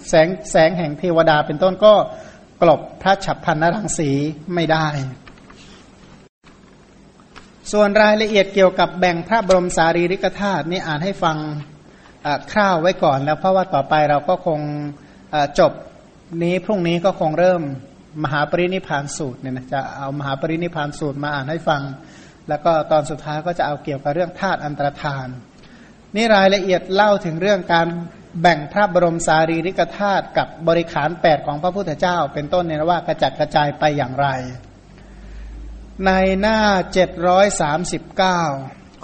Speaker 2: แสงแสงแห่งเทวดาเป็นต้นก็กลบพระฉับพันนรังสีไม่ได้ ส่วนรายละเอียดเกี่ยวกับแบ่งพระบรมสารีริกธาตุนี่อ่านให้ฟังคร่าวไว้ก่อนแล้วเพราะว่าต่อไปเราก็คงจบนี้พรุ่งนี้ก็คงเริ่มมหาปรินิพานสูตรเนี่ยนะจะเอามหาปรินิพานสูตรมาอ่านให้ฟัง แล้วก็ตอนสุดท้ายก็จะเอาเกี่ยวกับเรื่องธาตุอันตรธาน นี่รายละเอียดเล่าถึงเรื่องการแบ่งพระบรมสารีริกธาตุกับบริขารแปดของพระพุทธเจ้า เป็นต้นเนี่ยว่ากระจัดกระจายไปอย่างไร ในหน้าเจ็ดร้อยสามสิบเก้า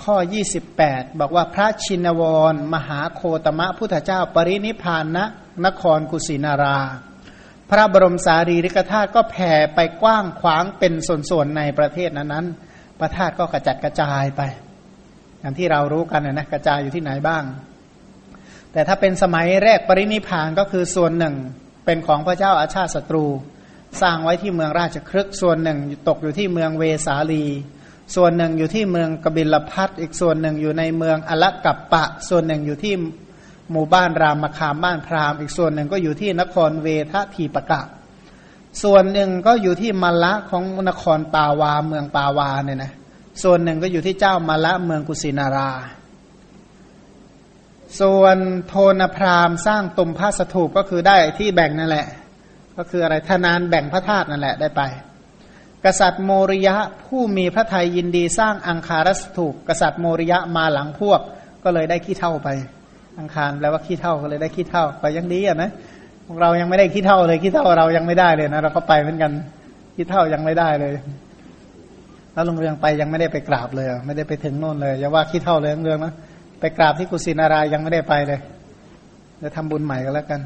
Speaker 2: ข้อยี่สิบแปดบอกว่าพระชินวร มหาโคตมะพุทธเจ้า ปรินิพานณนครกุสินารา พระบรมสารีริกธาตุก็แผ่ไปกว้างขวางเป็นส่วนๆในประเทศนั้นๆ พระธาตุก็กระจัดกระจายไป อย่างที่เรารู้กันนะกระจายอยู่ที่ไหนบ้าง แต่ถ้าเป็นสมัยแรกปรินิพานก็คือส่วนหนึ่งเป็นของพระเจ้าอาชาติศัตรู สร้างไว้ที่เมืองราชครึกส่วนหนึ่งตกอยู่ที่เมืองเวสาลี ส่วนหนึ่งอยู่ที่เมืองกบิลพัทอีกส่วนหนึ่งอยู่ในเมืองอลกัปปะ ส่วนหนึ่งอยู่ที่หมู่บ้านรามคามบ้านพราหมณ์อีกส่วนหนึ่งก็อยู่ที่นครเวททีปะกะ ส่วนหนึ่งก็อยู่ที่มละของนครปาวาเมืองปาวาเนี่ยนะส่วนหนึ่งก็อยู่ที่เจ้ามละเมืองกุสินารา ส่วนโทนพรามสร้างตุมพระสถูปก็คือได้ที่แบ่งนั่นแหละ ก็คืออะไรทนานแบ่งพระธาตุนั่นแหละได้ไป กษัตริย์โมริยะผู้มีพระทัยยินดีสร้างอังคารสถูปกษัตริย์โมริยะมาหลังพวกก็เลยได้ขี้เท่าไป อังคารแปลว่าขี้เท่าก็เลยได้ขี้เท่าก็ยังดีอะนะ เรายังไม่ได้ขี้เท่าเลยขี้เท่าเรายังไม่ได้เลยนะเราก็ไปเหมือนกันขี้เท่ายังไม่ได้เลย แล้วลงเรืองไปยังไม่ได้ไปกราบเลย ไม่ได้ไปถึงโน่นเลยอย่าว่าขี้เท่าเลยลงเรืองนะไปกราบที่กุสินารายังไม่ได้ไปเลยจะทำบุญใหม่ก็แล้วกัน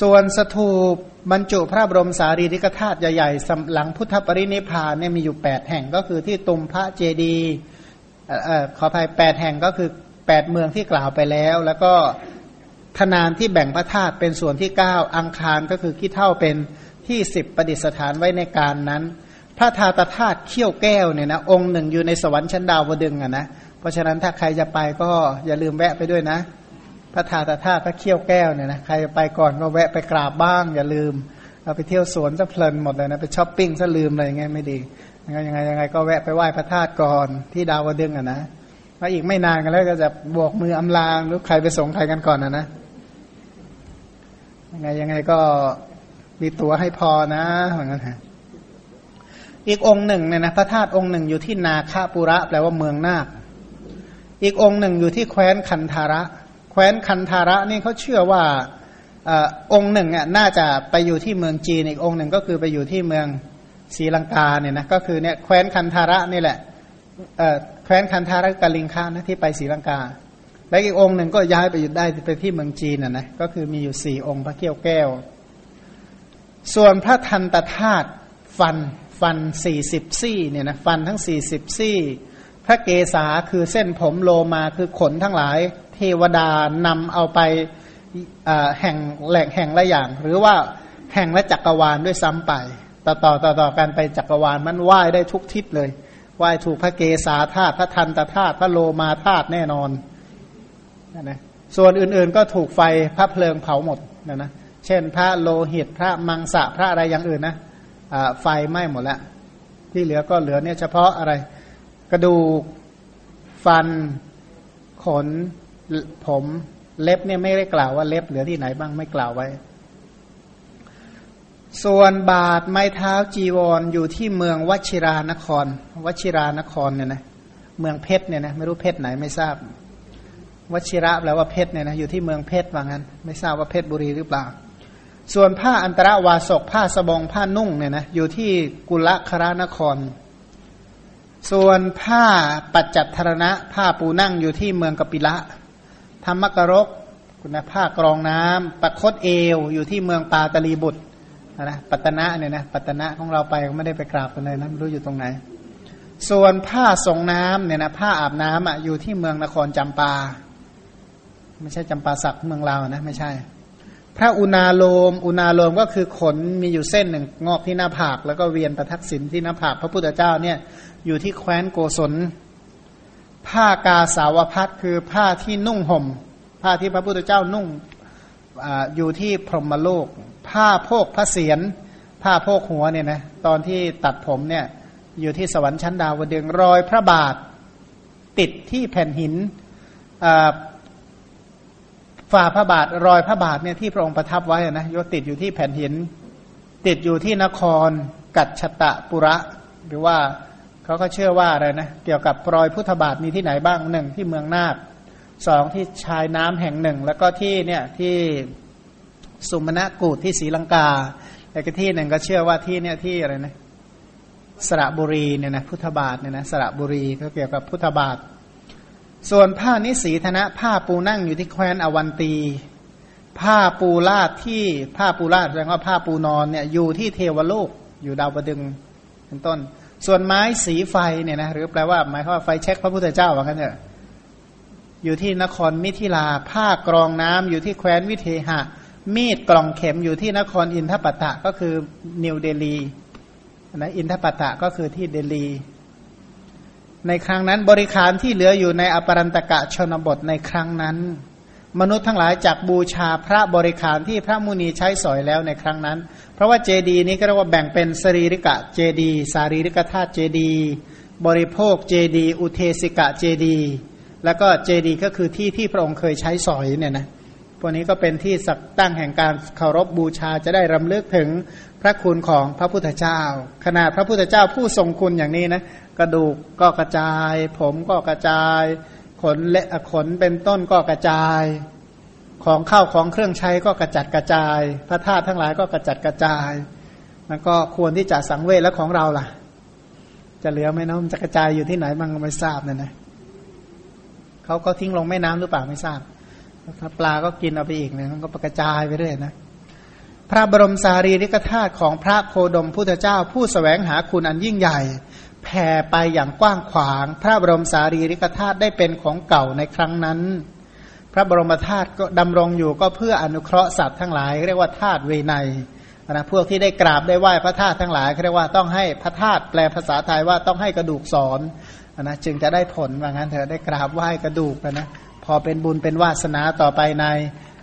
Speaker 2: ส่วนสถูปบรรจุพระบรมสารีริกธาตุใหญ่ๆหลังพุทธปรินิพานเนี่ยมีอยู่แปดแห่งก็คือที่ตุมพระเจดีขออภัยแปดแห่งก็คือแปดเมืองที่กล่าวไปแล้ว แล้วก็ ธนานที่แบ่งพระธาตุเป็นส่วนที่เก้าอังคารก็คือขี้เท่าเป็นที่สิบประดิษฐานไว้ในการนั้น พระธาตธาตุเขี้ยวแก้วเนี่ยนะองค์หนึ่งอยู่ในสวรรค์ชั้นดาวดึงอะนะเพราะฉะนั้นถ้าใครจะไปก็อย่าลืมแวะไปด้วยนะ พระธาตุธาตุพระเขี้ยวแก้วเนี่ยนะใครไปก่อนก็แวะไปกราบบ้าง อย่าลืมเราไปเที่ยวสวนซะเพลินหมดเลยนะไปช้อปปิ้งซะลืมอะไรอย่างเงี้ยไม่ดียังไงยังไงยังไงก็แวะไปไหว้พระธาตุก่อนที่ดาวดึงอะนะแล้วอีกไม่นานกันแล้วก็จะบวกมืออำลาหรือใครไปส่งใครกันก่อนนะนะ ยังไงยังไงก็มีตัวให้พอนะเหมือนกันฮะอีกองค์หนึ่งเนี่ยนะพระธาตุองค์หนึ่งอยู่ที่นาคาปุระแปลว่าเมืองนาค อีกองค์หนึ่งอยู่ที่แคว้นคันธาระ แคว้นคันธาระนี่เขาเชื่อว่าองค์หนึ่งอะน่าจะไปอยู่ที่เมืองจีนอีกองค์หนึ่งก็คือไปอยู่ที่เมืองศรีลังกาเนี่ยนะก็คือเนี่ยแคว้นคันธาระนี่แหละแคว้นคันธาระกาลิงคานะที่ไปศรีลังกา และอีกองหนึ่งก็ย้ายไปอยู่ได้ไปที่เมืองจีนอะนะก็คือมีอยู่สี่องค์พระเกี้ยวแก้ว ส่วนพระทันตธาตุฟันฟันสี่สิบซี่เนี่ยนะฟันทั้งสี่สิบซี่ พระเกศาคือเส้นผมโลมาคือขนทั้งหลาย เทวดานำเอาไปแห่งแหล่งแห่งละอย่าง หรือว่าแห่งและจักรวาลด้วยซ้ำไป ต่อต่อต่อต่อกันไปจักรวาลมันไหว้ได้ทุกทิศเลยไหว้ถูกพระเกศาธาตุพระทันตธาตุพระโลมาธาตุแน่นอน นะส่วนอื่นๆก็ถูกไฟพระเพลิงเผาหมดนะนะเช่น พระโลหิตพระมังสะพระอะไรอย่างอื่นนะไฟไหม้หมดแล้วที่เหลือก็เหลือเนี่ยเฉพาะอะไร กระดูกฟันขนผมเล็บเนี่ยไม่ได้กล่าวว่าเล็บเหลือที่ไหนบ้างไม่กล่าวไว้ ส่วนบาทไม้เท้าจีวรออยู่ที่เมืองวชิรานคร วชิรานครเนี่ยนะเมืองเพชรเนี่ยนะไม่รู้เพชรไหนไม่ทราบ วชิระแปลว่าเพชรเนี่ยนะอยู่ที่เมืองเพชรว่างั้น ไม่ทราบว่าเพชรบุรีหรือเปล่า ส่วนผ้าอันตรวาสกผ้าสบงผ้านุ่งเนี่ยนะอยู่ที่กุลครานคร ส่วนผ้าปัจจัตธรณะ ผ้าปูนั่งอยู่ที่เมืองกปิละธรรมกรกคุณผ้ากรองน้ำประคดเอวอยู่ที่เมืองปาตลีบุตรนะปัตนะเนี่ยนะปัตนะของเราไปก็ไม่ได้ไปกราบกันเลยนะไม่รู้อยู่ตรงไหน ส่วนผ้าส่งน้ำเนี่ยนะผ้าอาบน้ำอะอยู่ที่เมืองนครจำปา ไม่ใช่จำปาสักเมืองลาวนะไม่ใช่ พระอุณาโลม อุณาโลมก็คือขนมีอยู่เส้นหนึ่งงอกที่หน้าผาก แล้วก็เวียนประทักษิณที่หน้าผากพระพุทธเจ้าเนี่ยอยู่ที่แคว้นโกศล ผ้ากาสาวพัดคือผ้าที่นุ่งห่ม ผ้าที่พระพุทธเจ้านุ่งออยู่ที่พรหมโลก ผ้าโพกพระเศียรผ้าโพกหัวเนี่ยนะตอนที่ตัดผมเนี่ยอยู่ที่สวรรค์ชั้นดาวดึงรอยพระบาทติดที่แผ่นหิน ฝ่าพระบาทรอยพระบาทเนี่ยที่พระองค์ประทับไว้นะยติดอยู่ที่แผ่นหิน ติดอยู่ที่นคร กัจฉตะปุระ หรือว่าเขาก็เชื่อว่าอะไรนะเกี่ยวกับรอยพุทธบาทมีที่ไหนบ้างหนึ่งที่เมืองนาคสองที่ชายน้ำแห่งหนึ่ง แล้วก็ที่เนี่ยที่สุมาณกูดที่ศรีลังกาแล้วก็ที่หนึ่งก็เชื่อว่าที่เนี่ยที่อะไรนะสระบุรีเนี่ยนะพุทธบาทเนี่ยนะสระบุรีก็เกี่ยวกับพุทธบาท ส่วนผ้านิสีธนะผ้าปูนั่งอยู่ที่แคว้นอวันตี ผ้าปูลาดที่ผ้าปูลาดแสดงว่าผ้าปูนอนเนี่ยอยู่ที่เทวโลกอยู่ดาวประดึงเป็นต้น ส่วนไม้สีไฟเนี่ยนะหรือแปลว่าหมายความว่าไฟเช็คพระพุทธเจ้าว่ากันเถอะอยู่ที่นครมิถิลา ผ้ากรองน้ำอยู่ที่แคว้นวิเทหะ มีดกล่องเข็มอยู่ที่นครอินทปัตตะก็คือนิวเดลีนะอินทปัตตะก็คือที่เดลี ในครั้งนั้นบริขารที่เหลืออยู่ในอปรันตกะชนบทในครั้งนั้น มนุษย์ทั้งหลายจากบูชาพระบริขารที่พระมุนีใช้สอยแล้วในครั้งนั้น เพราะว่าเจดีนี้ก็เรียกว่าแบ่งเป็นสรีริกะเจดี สารีริกธาตุเจดี บริโภคเจดี อุเทสิกะเจดี แล้วก็เจดีก็คือที่ที่พระองค์เคยใช้สอยเนี่ยนะ พวกนี้ก็เป็นที่สักตั้งแห่งการเคารพบบูชาจะได้รำลึกถึงพระคุณของพระพุทธเจ้า ขนาดพระพุทธเจ้าผู้ทรงคุณอย่างนี้นะกระดูกก็กระจาย ผมก็กระจาย ขนเละขนเป็นต้นก็กระจาย ของเข้าของเครื่องใช้ก็กระจัดกระจาย พระธาตุทั้งหลายก็กระจัดกระจาย มันก็ควรที่จะสังเวชแล้วของเราล่ะ จะเหลือไหมน้องจะกระจายอยู่ที่ไหนบ้างไม่ทราบเนี่ยนะเขาก็ทิ้งลงแม่น้ำหรือเปล่าไม่ทราบ ถ้าปลาก็กินเอาไปอีกเนี่ยมันก็กระจายไปเรื่อยนะพระบรมสารีริกธาตุของพระโคดมพุทธเจ้า ผู้สแสวงหาคุณอันยิ่งใหญ่แผ่ไปอย่างกว้างขวาง พระบรมสารีริกธาตุได้เป็นของเก่าในครั้งนั้น พระบรมธาตุก็ดำรงอยู่ก็เพื่ออนุเคราะห์สัตว์ทั้งหลาย เรียกว่าธาตุเวไนนะพวกที่ได้กราบได้ไหว้พระธาตุทั้งหลายเรียกว่าต้องให้พระธาตุแปลภาษาไทยว่าต้องให้กระดูกสอนนะจึงจะได้ผลว่างั้นเถอะได้กราบไหว้กระดูกนะ พอเป็นบุญเป็นวาสนาต่อไปใน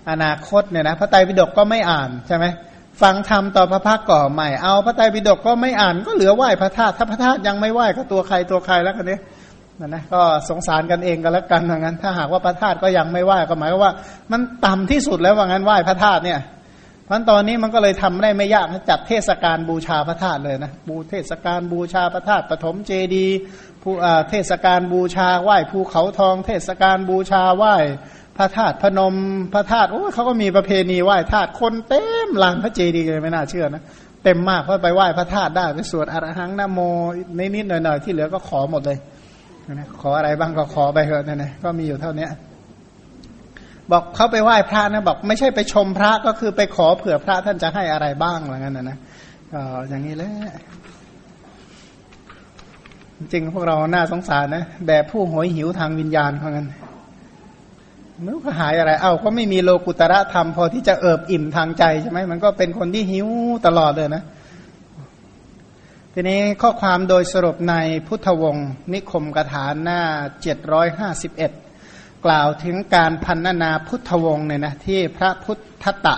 Speaker 2: อนาคตเนี่ยนะพระไตรปิฎกก็ไม่อ่านใช่ไหมฟังธรรมต่อพระพักก่อใหม่เอาพระไตรปิฎกก็ไม่อ่านก็เหลือไหว้พระธาตุถ้าพระธาตุยังไม่ไหว้ก็ตัวใครตัวใครแล้วกันเนี้นั่นนะก็สงสารกันเองกันแล้วกันอย่างนั้น ถ้าหากว่าพระธาตุก็ยังไม่ไหว้ก็หมายว่า มันต่ำที่สุดแล้วว่างั้นไหว้พระธาตุเนี่ยพราะตอนนี้มันก็เลยทำได้ไม่ยากจัดเทศกาลบูชาพระธาตุเลยนะบูเทศกาลบูชาพระธาตุปฐมเจดี ผู้เทศกาลบูชาไหว้ภูเขาทอง เทศกาลบูชาไหว้พระธาตุพนมพระธาตุโอ้เขาก็มีประเพณีไหว้ธาตุคนเต็มลานพระเจดีย์เลยไม่น่าเชื่อนะเต็มมากเพราะไปไหว้พระธาตุได้ไปสวดอรหังนโมนิดๆหน่อยๆที่เหลือก็ขอหมดเลยนะขออะไรบ้างก็ขอไปเถอะนะนะก็มีอยู่เท่านี้บอกเขาไปไหว้พระนะบอกไม่ใช่ไปชมพระก็คือไปขอเผื่อพระท่านจะให้อะไรบ้างอะไรเงี้ยนะนะก็อย่างนี้แหละ จริงพวกเราหน้าสงสารนะ แบบผู้หอยหิวทางวิญญาณเพราะงั้นมันก็หายอะไร เอ้าก็ไม่มีโลกุตระธรรม พอที่จะเอิบอิ่มทางใจใช่ไหมมันก็เป็นคนที่หิวตลอดเลยนะ ทีนี้ข้อความโดยสรุปในพุทธวงศ์นิคมกถาหน้า751กล่าวถึงการพันนาพุทธวงศ์เนี่ยนะที่พระพุทธตะ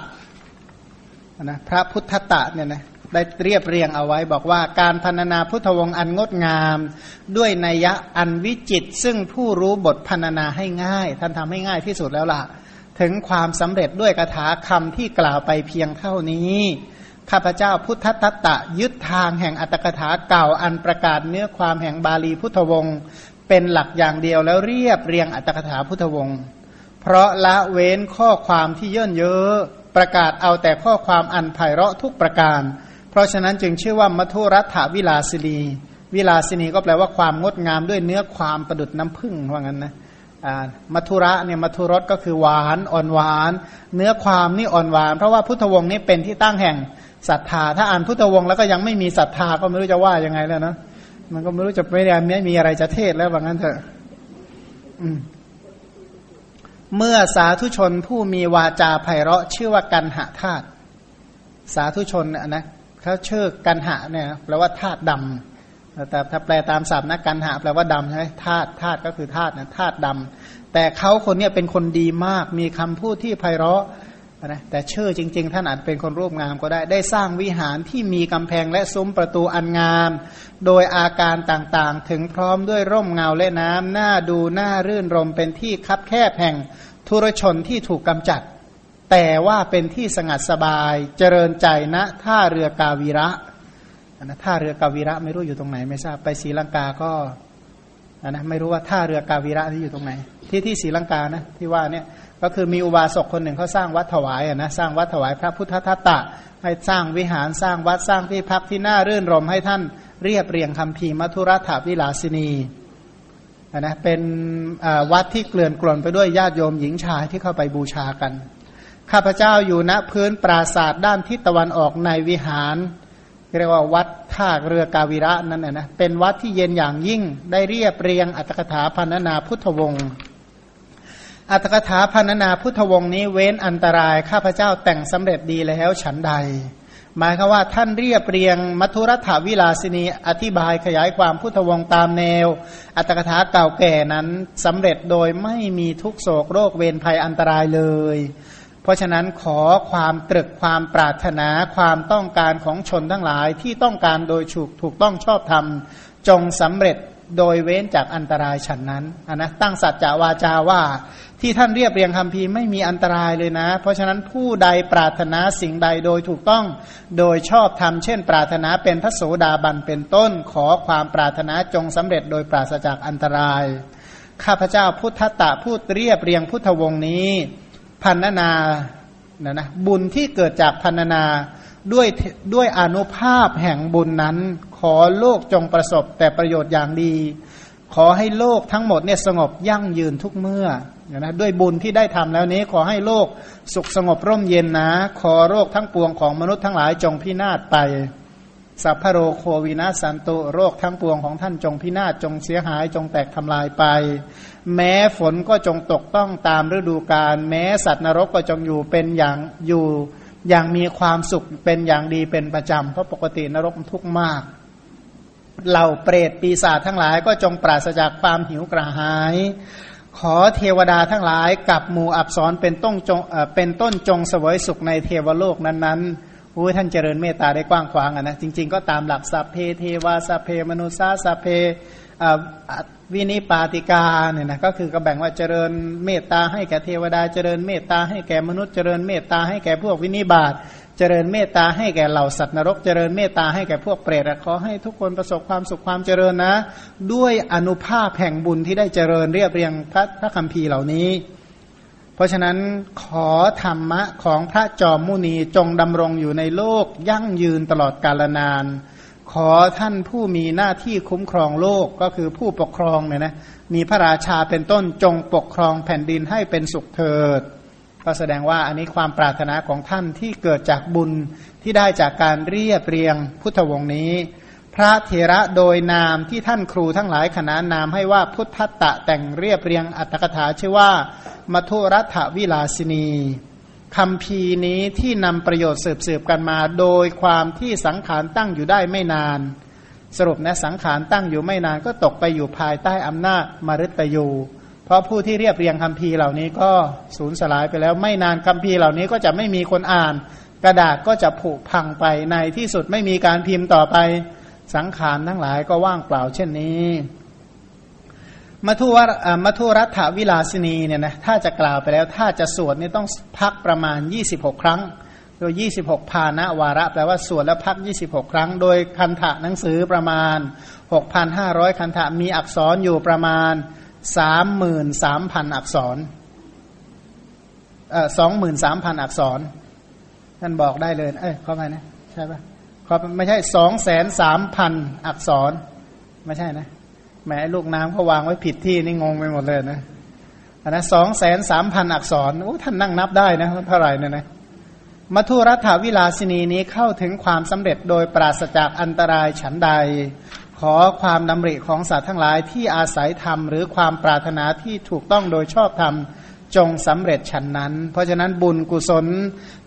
Speaker 2: นะพระพุทธตะเนี่ยนะ ได้เรียบเรียงเอาไว้ บอกว่าการพันนาพุทธวงศ์อันงดงาม ด้วยนัยยะอันวิจิต ซึ่งผู้รู้บทพันนาให้ง่าย ท่านทำให้ง่ายที่สุดแล้วล่ะ ถึงความสำเร็จด้วยคาถาคำที่กล่าวไปเพียงเท่านี้ข้าพเจ้าพุทธตัตตะยึดทางแห่งอัตถกถาเก่าอันประกาศเนื้อความแห่งบาลีพุทธวงศ์เป็นหลักอย่างเดียวแล้วเรียบเรียงอัตถกถาพุทธวงศ์เพราะละเว้นข้อความที่เย่นเยอะประกาศเอาแต่ข้อความอันไพเราะทุกประการ เพราะฉะนั้นจึงชื่อว่ามัทุรัฐวิลาสินีวิลาสินีก็แปลว่าความงดงามด้วยเนื้อความประดุดน้ำผึ้งว่างั้นนะมัทุระเนี่ยมัทุรสก็คือหวานอ่อนหวาน เนื้อความนี่อ่อนหวาน เพราะว่าพุทธวงศ์นี่เป็นที่ตั้งแห่งศรัทธา ถ้าอ่านพุทธวงศ์แล้วก็ยังไม่มีศรัทธาก็ไม่รู้จะว่ายังไงแล้วนะมันก็ไม่รู้จะไม่ได้ไม่มีอะไรจะเทศแล้วว่างั้นเถอะเมื่อสาธุชนผู้มีวาจาไพเราะชื่อว่ากันหะธาตุสาธุชนนะ เขาเชื่อกันหะเนี่ยแปลว่าธาตุดำแต่ถ้าแปลตามศัพท์นะกันหะแปลว่าดำใช่ไหมธาตุธาตุก็คือธาตุนะธาตุดำแต่เขาคนนี้เป็นคนดีมาก มีคำพูดที่ไพเราะนะแต่เชื่อจริง ๆ ท่านอาจเป็นคนรูปงามก็ได้ ได้สร้างวิหารที่มีกำแพงและซุ้มประตูอันงาม โดยอาการต่างๆ ถึงพร้อมด้วยร่มเงาและน้ำหน้าดูหน้ารื่นรมเป็นที่คับแคบแห่งทุรชนที่ถูกกำจัด แต่ว่าเป็นที่สงัดสบายเจริญใจณท่าเรือกาวีระนะท่าเรือกาวีระไม่รู้อยู่ตรงไหนไม่ทราบไปศรีลังกาก็นะไม่รู้ว่าท่าเรือกาวีระที่อยู่ตรงไหน ที่ที่ศรีลังกานะที่ว่าเนี่ยก็คือมีอุบาสกคนหนึ่งเขาสร้างวัดถวายนะสร้างวัดถวายพระพุทธทัตตะ ให้สร้างวิหารสร้างวัดสร้างที่พักที่น่ารื่นรมให้ท่านเรียบเรียงคำพีมัทุรัฐวิลาสินีนะเป็นวัดที่เกลื่อนกล่นไปด้วยญาติโยมหญิงชายที่เข้าไปบูชากัน ข้าพเจ้าอยู่ณพื้นปราศาสตร์ด้านทิศตะวันออกในวิหาร เรียกว่าวัดท่าเรือกาวิระนั่นนะเป็นวัดที่เย็นอย่างยิ่งได้เรียบเรียงอัตถกถาพันนาพุทธวงศ์อัตถกถาพันนาพุทธวงศ์นี้เว้นอันตรายข้าพเจ้าแต่งสำเร็จดีแล้วฉันใด หมายคือว่าท่านเรียบเรียงมัทุรัฐวิลาสินีอธิบายขยายความพุทธวงศ์ตามแนว อัตถกถาเก่าแก่นั้นสำเร็จโดยไม่มีทุกโศกโรคเวรภัยอันตรายเลย เพราะฉะนั้นขอความตรึกความปรารถนาความต้องการของชนทั้งหลายที่ต้องการโดยถูกถูกต้องชอบธรรม จงสำเร็จโดยเว้นจากอันตรายฉันนั้นนนะตั้งสัจจะวาจาว่าที่ท่านเรียบเรียงคำพีไม่มีอันตรายเลยนะ เพราะฉะนั้นผู้ใดปรารถนาสิ่งใดโดยถูกต้อง โดยชอบธรรมเช่น ปรารถนาเป็นพระโสดาบันเป็นต้น ขอความปรารถนาจงสำเร็จโดยปราศจากอันตราย ข้าพเจ้าพุทธตะพูดเรียบเรียงพุทธวงศ์นี้ พันนานะนะบุญที่เกิดจากพันนาด้วยด้วยอนุภาพแห่งบุญนั้น ขอโลกจงประสบแต่ประโยชน์อย่างดี ขอให้โลกทั้งหมดเนี่ยสงบยั่งยืนทุกเมื่อนะด้วยบุญที่ได้ทำแล้วนี้ ขอให้โลกสุขสงบร่มเย็นนะ ขอโรคทั้งปวงของมนุษย์ทั้งหลายจงพินาศไป สัพพโรโควินาสันตุโรคทั้งปวงของท่านจงพินาศจงเสียหายจงแตกทำลายไป แม้ฝนก็จงตกต้องตามฤดูกาลแม้สัตว์นรกก็จงอยู่เป็นอย่างอยู่อย่างมีความสุขเป็นอย่างดีเป็นประจำเพราะปกตินรกทุกข์มากเหล่าเปรตปีศาจทั้งหลายก็จงปราศจากความหิวกระหาย ขอเทวดาทั้งหลายกับหมู่อับสรเป็นต้นจงเป็นต้นจงเสวยสุขในเทวโลกนั้นๆ อ้ท่านเจริญเมตตาได้กว้างขวางอะนะจริง ๆ ก็ตามหลักสัพเพเทวาสัพเพมนุษาสัพเพวินิปาติกาเนี่ยนะก็คือก็แบ่งว่าเจริญเมตตาให้แก่เทวดาเจริญเมตตาให้แก่มนุษย์เจริญเมตตาให้แก่พวกวินิบาตเจริญเมตตาให้แก่เหล่าสัตว์นรก เจริญเมตตาให้แก่พวกเปรตขอให้ทุกคนประสบความสุขความเจริญนะ ด้วยอนุภาพแห่งบุญที่ได้เจริญเรียบเรียงพระพระคัมภีร์เหล่านี้ ราะฉะนั้นขอธรรมะของพระจอมมุนีจงดำรงอยู่ในโลกยั่งยืนตลอดกาลนาน ขอท่านผู้มีหน้าที่คุ้มครองโลกก็คือผู้ปกครองเนี่ยนะมีพระราชาเป็นต้นจงปกครองแผ่นดินให้เป็นสุขเถิด ก็แสดงว่าอันนี้ความปรารถนาของท่านที่เกิดจากบุญที่ได้จากการเรียบเรียงพุทธวงศ์นี้ พระเถระโดยนามที่ท่านครูทั้งหลายขนานนามให้ว่าพุทธตะแต่งเรียบเรียงอัตถกถาชื่อว่า มัทุรัฐวิลาสินีคำพีนี้ที่นำประโยชน์สืบสืบกันมา โดยความที่สังขารตั้งอยู่ได้ไม่นาน สรุปนะสังขารตั้งอยู่ไม่นานก็ตกไปอยู่ภายใต้อำนาจมฤตยู เพราะผู้ที่เรียบเรียงคำพีเหล่านี้ก็สูญสลายไปแล้วไม่นานคำพีเหล่านี้ก็จะไม่มีคนอ่าน กระดาษก็จะผุพังไปในที่สุดไม่มีการพิมพ์ต่อไป สังขารทั้งหลายก็ว่างเปล่าเช่นนี้ มัทุวมัทุรัฐวิลาสินีเนี่ยนะถ้าจะกล่าวไปแล้ว ถ้าจะสวดนี่ต้องพักประมาณ 26 ครั้ง โดย 26 พานะวาระแปลว่าสวดแล้วพัก 26 ครั้ง โดยคันถะหนังสือประมาณ 6,500 คันถะมีอักษรอยู่ประมาณ 33,000 อักษรเอ่อ23,000 อักษรท่านบอกได้เลย เอ้ยเข้าไปนะ ใช่ปะเขาไม่ใช่ 2,3,000 อักษร ไม่ใช่นะ แม้ลูกน้ำเขาวางไว้ผิดที่นี่งงไปหมดเลยนะอันนะสองแสนสามพันอักษรโอ้ท่านนั่งนับได้นะเท่าไหร่เนี่ยนะมัทุรัฐวิลาสินีนี้เข้าถึงความสำเร็จโดยปราศจากอันตรายฉันใด ขอความดำริของสัตว์ทั้งหลายที่อาศัยธรรม หรือความปรารถนาที่ถูกต้องโดยชอบธรรมจงสำเร็จฉันนั้น เพราะฉะนั้นบุญกุศล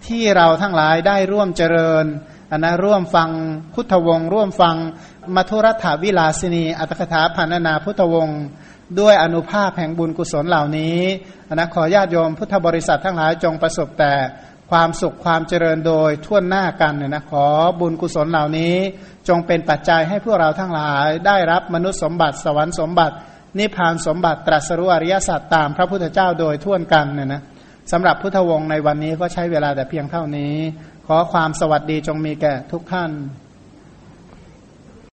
Speaker 2: ที่เราทั้งหลายได้ร่วมเจริญ นนะร่วมฟังพุทธวงศ์ร่วมฟังมัทุรัฐวิลาสินีอัตถกถาพันนาพุทธวงศ์ด้วยอนุภาพแห่งบุญกุศลเหล่านี้อนนะขอญาติโยมพุทธบริษัททั้งหลายจงประสบแต่ความสุขความเจริญโดยทั่วหน้ากันเนี่ยนะขอบุญกุศลเหล่านี้ จงเป็นปัจจัยให้พวกเราทั้งหลาย ได้รับมนุษย์สมบัติสวรรค์สมบัติ นิพพานสมบัติตรัสรู้อริยสัจตามพระพุทธเจ้าโดยทั่วกันเนี่ยนะสำหรับพุทธวงศ์ในวันนี้ก็ใช้เวลาแต่เพียงเท่านี้ ขอความสวัสดีจงมีแก่ทุกท่าน